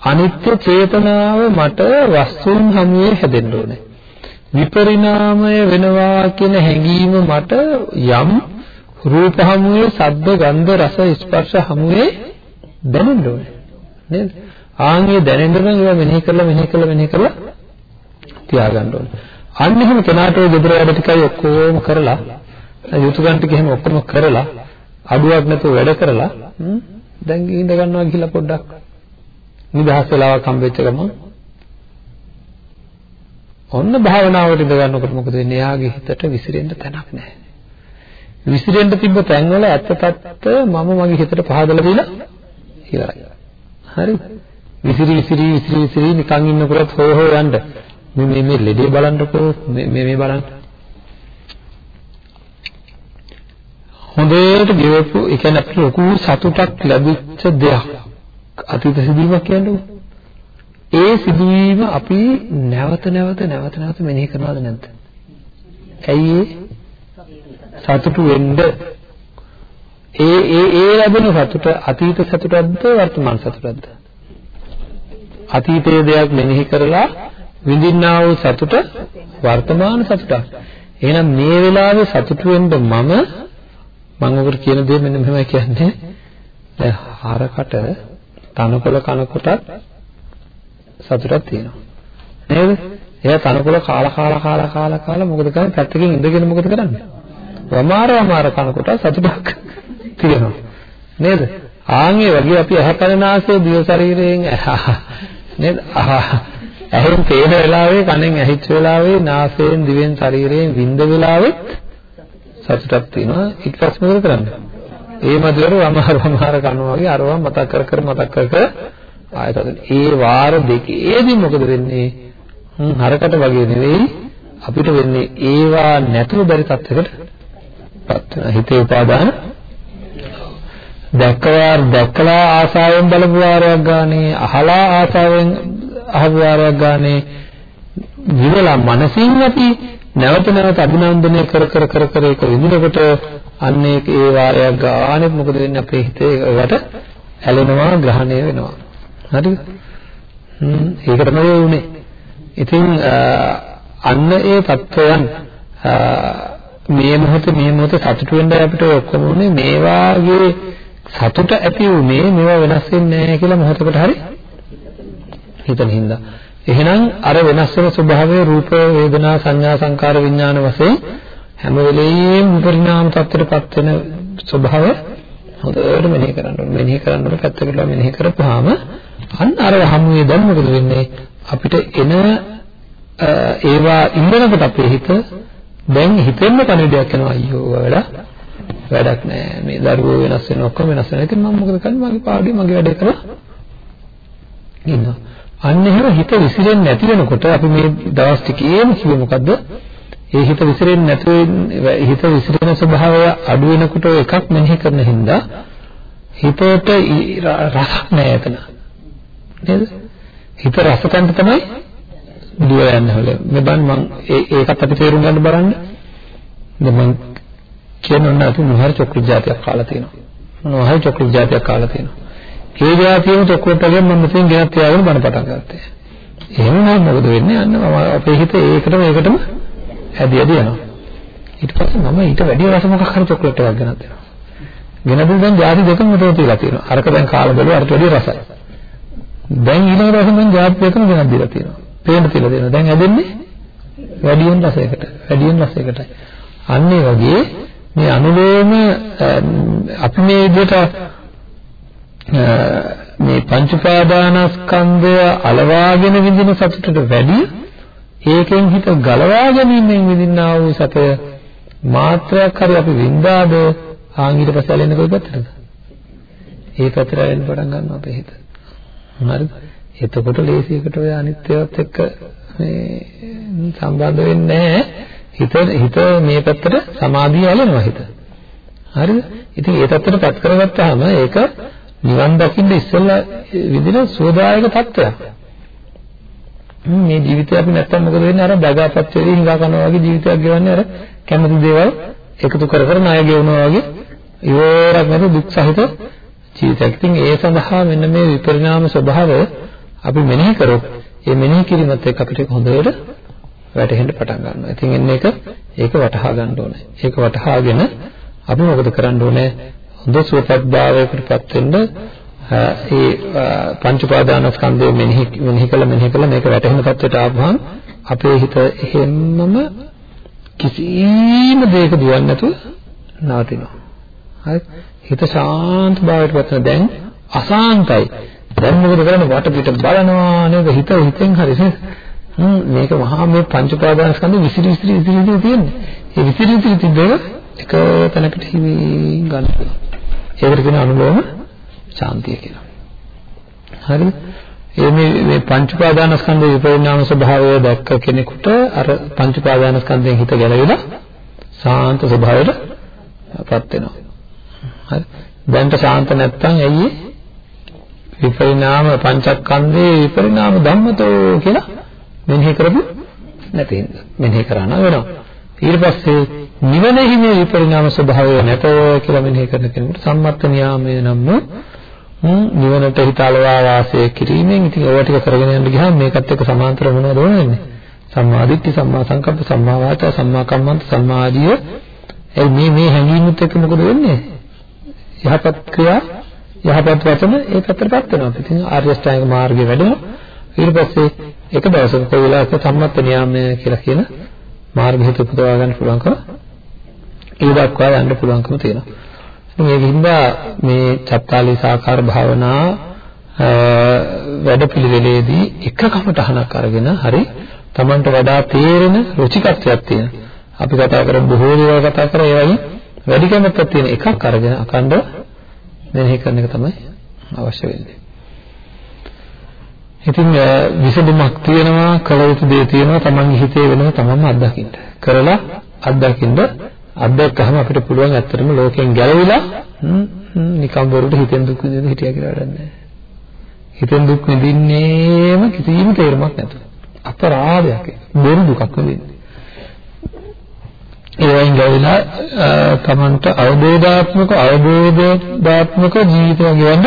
අනිත්‍ය චේතනාව මට වස්තුන් හමුවේ හැදෙන්න ඕනේ. විපරිණාමය වෙනවා කියන හැඟීම මට යම් රූප හමුවේ ශබ්ද ගන්ධ රස ස්පර්ශ හමුවේ දැනෙන්න ඕනේ. නේද? ආන්ගේ දැනෙන්න නම් ඒවා මෙනෙහි කරලා මෙනෙහි කරලා මෙනෙහි කරලා තියාගන්න ඕනේ. අන්න එහෙම කෙනාට ඔය gedara වැඩ ටිකයි ඔක්කොම කරලා යුතුයකම් ටික එහෙම ඔක්කොම කරලා අඩුවක් නැතුව වැඩ කරලා දැන් ඉඳ ගන්නවා ගිහිල්ලා පොඩ්ඩක් නිදහස් වෙලාවක් හම්බෙච්ච ගමන් ඔන්න භාවනාවට ඉඳ ගන්නකොට මොකද වෙන්නේ? එයාගේ හිතට විසිරෙන්න තැනක් නැහැ. විසිරෙන්න තිබ්බ තැන්වල ඇත්ත తත්ත මම මගේ හිතට පහදලා දීලා ඉවරයි. හරිද? විසිරි විසිරි විසිරි විසිරි නිකන් ඉන්නකොට හොය හොය යන්න. මේ මේ මේ ලෙඩේ බලන්නකෝ මේ මේ බලන්න. හොඳට ගෙවපු ඒ කියන්නේ අපිට ලොකු සතුටක් ලැබිච්ච දෙයක්. අතීත සිදුවීමක් කියන්නේ. ඒ සිදුවීම අපි නැවත නැවත නැවත නැවත මෙනෙහි කරනවද නැද්ද? ඇයි සතුටු වෙන්න ඒ ඒ ඒ ලැබෙන සතුට අතීත සතුටක්ද වර්තමාන සතුටක්ද? අතීතයේ දෙයක් මෙනෙහි කරලා විඳින්නා වූ සතුට වර්තමාන සතුටක්. එහෙනම් මේ වෙලාවේ සතුටු වෙන්න මම මම ඔබට කියන දේ මෙන්න මෙහෙමයි කියන්නේ. දැන් හරකට තනකොළ කනකොටත් සතුටක් තියෙනවා. නේද? එයා තනකොළ කාලා කාලා කාලා කාලා කාලා මොකද කරන්නේ? පැත්තකින් ඉඳගෙන මොකද කරන්නේ? වමාර වමාර කනකොට සතුටක් තියෙනවා. නේද? ආන්ගේ වගේ අපි අහකරනාසේ දිය ශරීරයෙන් නේද? ඇහෙන් පේන වෙලාවේ කනෙන් ඇහිච්ච වෙලාවේ නාසයෙන් දිවෙන් ශරීරයෙන් විඳ වෙලාවෙත් සතුටක් තියෙනවා ඊට පස්සේ මොකද කරන්නේ ඒ මැදවල වමහර වමහර කනවා වගේ අරවා මතක් කර කර මතක් කර කර ආයතන ඒ වාර දෙකේදී මොකද වෙන්නේ හරකට වගේ නෙවෙයි අපිට වෙන්නේ ඒවා නැතුව බැරි තත්යකට පත් වෙන හිතේ උපාදාන දැක්කවා දැක්කලා ආසාවෙන් බලපු වාරයක් ගානේ අහලා ආසාවෙන් අහපු වාරයක් ගානේ විවලා මනසින් අපි නැවත නැවත අභිනන්දනය කර කර කර කර ඒක විඳිනකොට අන්න ඒක ඒ වාරයක් ගානේ මොකද වෙන්නේ අපේ හිතේ ඒකට ඇලෙනවා ග්‍රහණය වෙනවා. හරිද හ්ම්. ඒක තමයි වුනේ? ඉතින් අන්න ඒ தত্ত্বයන් මේ මොහොතේ මේ මොහොතේ සතුට වෙන්න අපිට ඔක්කොම උනේ මේ වාගේ සතුට ඇති උනේ මේවා වෙනස් වෙන්නේ නැහැ කියලා මොහොතකට හරි හිතන හින්දා එහෙනම් අර වෙනස් වෙන ස්වභාවයේ රූප වේදනා සංඥා සංකාර විඥාන වශයෙන් හැම වෙලෙම විපරිණාම තත්ත්වයටපත් වෙන ස්වභාවය හොඳට මෙනෙහි කරන්න ඕනේ. මෙනෙහි කරනකොට පැත්තකට මෙනෙහි කරපුවාම අන්න අර හමුවේ දැන් මොකද වෙන්නේ? අපිට එන ඒවා ඉන්නකොට අපේ හිත දැන් හිතෙන්න පණිවිඩයක් එනවා අයියෝ වැඩ වැඩක් නෑ මේ දරුවෝ වෙනස් වෙන ඔක්කොම වෙනස් වෙනවා. ඉතින් මම මොකද කරන්නේ? මගේ පාඩුවේ මගේ වැඩේ කරලා ඉන්නවා. අන්න එහෙම හිත විසිරෙන්නේ නැති වෙනකොට අපි මේ දවස් ටිකේම කිව්වේ මොකද්ද? ඒ හිත විසිරෙන්නේ නැතුව හිත විසිරෙන ස්වභාවය අඩු වෙනකොට එකක් මෙනෙහි කරන හින්දා හිතට රසක් නැහැ එතන. නේද? හිත රසකන්ට තමයි දුව යන්න හොල. මේ බන් මම ඒකත් අපි තේරුම් ගන්න බලන්න. දැන් කියන්නේ ඔන්න අපි මොහරි චොක්‍රි జాතියක් කාලා තියෙනවා. මොහරි චොක්‍රි జాතියක් කාලා තියෙනවා. ඒ జాතියෙම චොක්‍රටගෙන් මම තියෙන ගෙනත් තියාගෙන බණ පටන් ගත්තා. එහෙම නම් මොකද වෙන්නේ? අන්න මම අපේ හිත ඒකටම ඒකටම හැදී හැදී යනවා. ඊට පස්සේ මම ඊට වැඩි රස මොකක් හරි චොක්ලට් එකක් ගෙනත් දෙනවා. ගෙනදෙන දැන් ಜಾති දෙකම මෙතන තියලා තියෙනවා. අරක දැන් කාලා බැලුවා අරට වැඩි රසයි. දැන් ඊළඟ දවසේ මම ಜಾති දෙකම ගෙනත් දීලා තියෙනවා. පේන්න තියලා දෙනවා. දැන් හැදෙන්නේ වැඩියෙන් රසයකට. වැඩියෙන් රසයකටයි. අන්න ඒ වගේ මේ අනුලෝම අපි මේ විදිහට මේ පංච උපාදානස්කන්ධය අලවාගෙන විඳින සතුටට වැඩිය ඒකෙන් හිත ගලවා ගැනීමෙන් විඳින්නා වූ සතය මාත්‍රයක් හරි අපි වින්දාද ආන් ඊට පස්සේ ඇලෙන්නේ කොයි පැත්තටද? ඒ පැත්තට ඇලෙන්න පටන් ගන්නවා අපේ හිත. හරිද? එතකොට ලේසියකට ඔය අනිත්‍යවත් එක්ක මේ සම්බන්ධ වෙන්නේ හිත හිත මේ පැත්තට සමාධිය ඇලෙනවා හිත. හරිද? ඉතින් ඒ පැත්තට පත් කරගත්තාම ඒක නිවන් දකින්න ඉස්සෙල්ලා විඳින සෝදායක තත්ත්වයක්. මේ ජීවිතය අපි නැත්තම් මොකද වෙන්නේ අර බගාපත් වෙලී හිඟා කරනවා වගේ ජීවිතයක් ගෙවන්නේ අර කැමති දේවල් එකතු කර කර ණය ගෙවනවා වගේ ඉවරක් නැති දුක් සහිත ජීවිතයක්. ඉතින් ඒ සඳහා මෙන්න මේ විපරිණාම ස්වභාවය අපි මෙනෙහි කරොත් ඒ මෙනෙහි කිරීමත් එක්ක අපිට හොඳට වැටහෙන්න පටන් ගන්නවා. ඉතින් එන්න එක ඒක වටහා ගන්න ඕනේ. ඒක වටහාගෙන අපි මොකද කරන්න ඕනේ? හොඳ සුවපත්භාවයකටපත් වෙන්න ඒ පංච උපාදානස්කන්ධය මෙනෙහි මෙනෙහි කළ මෙනෙහි කළ මේක වැටහෙන තත්ත්වයට ආවම අපේ හිත එහෙම්මම කිසිම දෙයක දුවන්නේ නැතුව නවතිනවා. හරි? හිත ශාන්ත භාවයටපත් වෙන දැන් අසාන්තයි. දැන් මොකද කරන්නේ? වටපිට බලනවා නේද? හිත හිතෙන් හරි මේක මහා මේ පංච උපාදානස්කන්ධ විසිරි විසිරි විසිරි තියෙන්නේ. ඒ විසිරි විසිරි තිබෙන එක තැනකට හිමින් ගන්න. ඒකට කියන අනුලෝම ශාන්තිය කියලා. හරිද? ඒ මේ මේ පංච උපාදානස්කන්ධයේ විපරිණාම ස්වභාවය දැක්ක කෙනෙකුට අර පංච උපාදානස්කන්ධයෙන් හිත ගැලවිලා සාන්ත ස්වභාවයටපත් වෙනවා. හරි. දැන්ට ශාන්ත නැත්තම් ඇයි විපරිණාම පංචස්කන්ධේ විපරිණාම ධම්මතෝ කියලා මෙනෙහි කරපු නැති හින්දා මෙනෙහි කරන්න වෙනවා. ඊට පස්සේ නිවනෙහි මේ විපරිණාම ස්වභාවය නැතව කියලා මෙනෙහි කරන කෙනෙකුට සම්මත්ත නියාමය නම් නිවනට හිතාලවා වාසය කිරීමෙන් ඉතින් ඒවා ටික කරගෙන යන්න ගියාම මේකත් එක්ක සමාන්තර මොනවද වෙන්නේ? සම්මා දිට්ඨි, සම්මා සංකප්ප, සම්මා වාචා, සම්මා කම්මන්ත, සම්මා ආජීව. ඒ මේ මේ හැඟීමුත් එක්ක මොකද වෙන්නේ? යහපත් ක්‍රියා, යහපත් වචන ඒ පැත්තටපත් වෙනවා. ඉතින් ආර්ය ශ්‍රැංග මාර්ගය වැඩෙනවා. ඊට පස්සේ එක දවසක කොයි වෙලාවක සම්මත නියාමය කියලා කියන මාර්ග හිත උපදවා ගන්න පුළුවන්කම ඒ දක්වා යන්න පුළුවන්කම තියෙනවා. මේ වින්දා මේ චත්තාලී සාකාර භාවනා වැඩපිළිවෙලේදී එක කමටහනක් අරගෙන හරි Tamanට වඩා තේරෙන රුචිකත්වයක් තියෙන. අපි කතා කරමු බොහෝ දේවල් කතා කරා ඒ වගේ වැඩි කැමැත්තක් තියෙන එකක් අරගෙන අකණ්ඩ මෙනෙහි කරන එක තමයි අවශ්‍ය වෙන්නේ. ඉතින් විසඳුමක් තියෙනවා කල යුතු දේ තියෙනවා Tamanගේ හිතේ වෙනව Tamanම අත්දකින්න. කරලා අත්දකින්න අත්දැක්කහම අපිට පුළුවන් ඇත්තටම ලෝකෙන් ගැලවිලා නිකම් බොරුට හිතෙන් දුක් විඳින්න හිටියා කියලා වැඩක් නැහැ. හිතෙන් දුක් විඳින්නේම කිසිම තේරුමක් නැතුව. අපරාධයක් ඒක. බොරු දුකක් විඳින්නේ. ඒ වයින් ගැවිලා තමන්ට අවබෝධාත්මක අවබෝධාත්මක ජීවිතයක් ගෙවන්න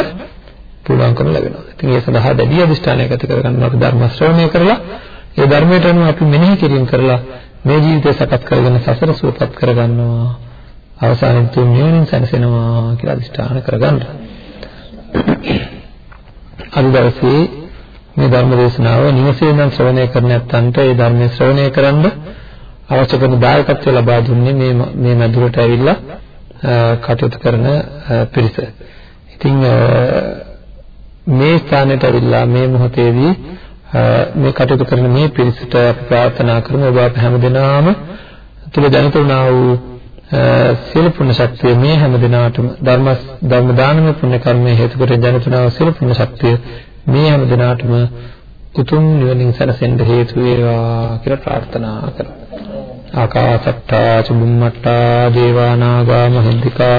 පුළුවන්කම ලැබෙනවා. ඉතින් ඒ සඳහා දැඩි අධිෂ්ඨානයක් ඇති කරගන්න අපි ධර්ම ශ්‍රවණය කරලා ඒ ධර්මයට අනුව අපි මෙනෙහි කිරීම කරලා මේ ජීවිතය සකස් කරගෙන සසර සුවපත් කරගන්නවා අවසානයේ තුන් නිවනින් සැනසෙනවා කියලා අදිෂ්ඨාන කරගන්න. අද දවසේ මේ ධර්ම දේශනාව නිවසේ ඉඳන් ශ්‍රවණය කර නැත්නම්ට ඒ ධර්මයේ ශ්‍රවණය කරන්න අවශ්‍ය කරන දායකත්වය ලබා දුන්නේ මේ මේ මැදුරට ඇවිල්ලා කටයුතු කරන පිරිස. ඉතින් මේ ස්ථානයට ඇවිල්ලා මේ මොහොතේදී මේ කටයුතු කරන මේ පිරිසට අපි ප්‍රාර්ථනා කරමු ඔබ අප හැමදෙනාම තුල දැනිත වුණා වූ සියලු පුණ්‍ය ශක්තිය මේ හැම දිනාටම ධර්ම ධර්ම දානමය පුණ්‍ය කර්මයේ හේතු කොට දැනිත වුණා වූ සියලු පුණ්‍ය ශක්තිය මේ හැම දිනාටම උතුම් නිවනින් සැනසෙන්න හේතු වේවා කියලා ප්‍රාර්ථනා කරමු. ආකාසට්ටා චුම්මට්ටා දේවානාගා මහින්దికා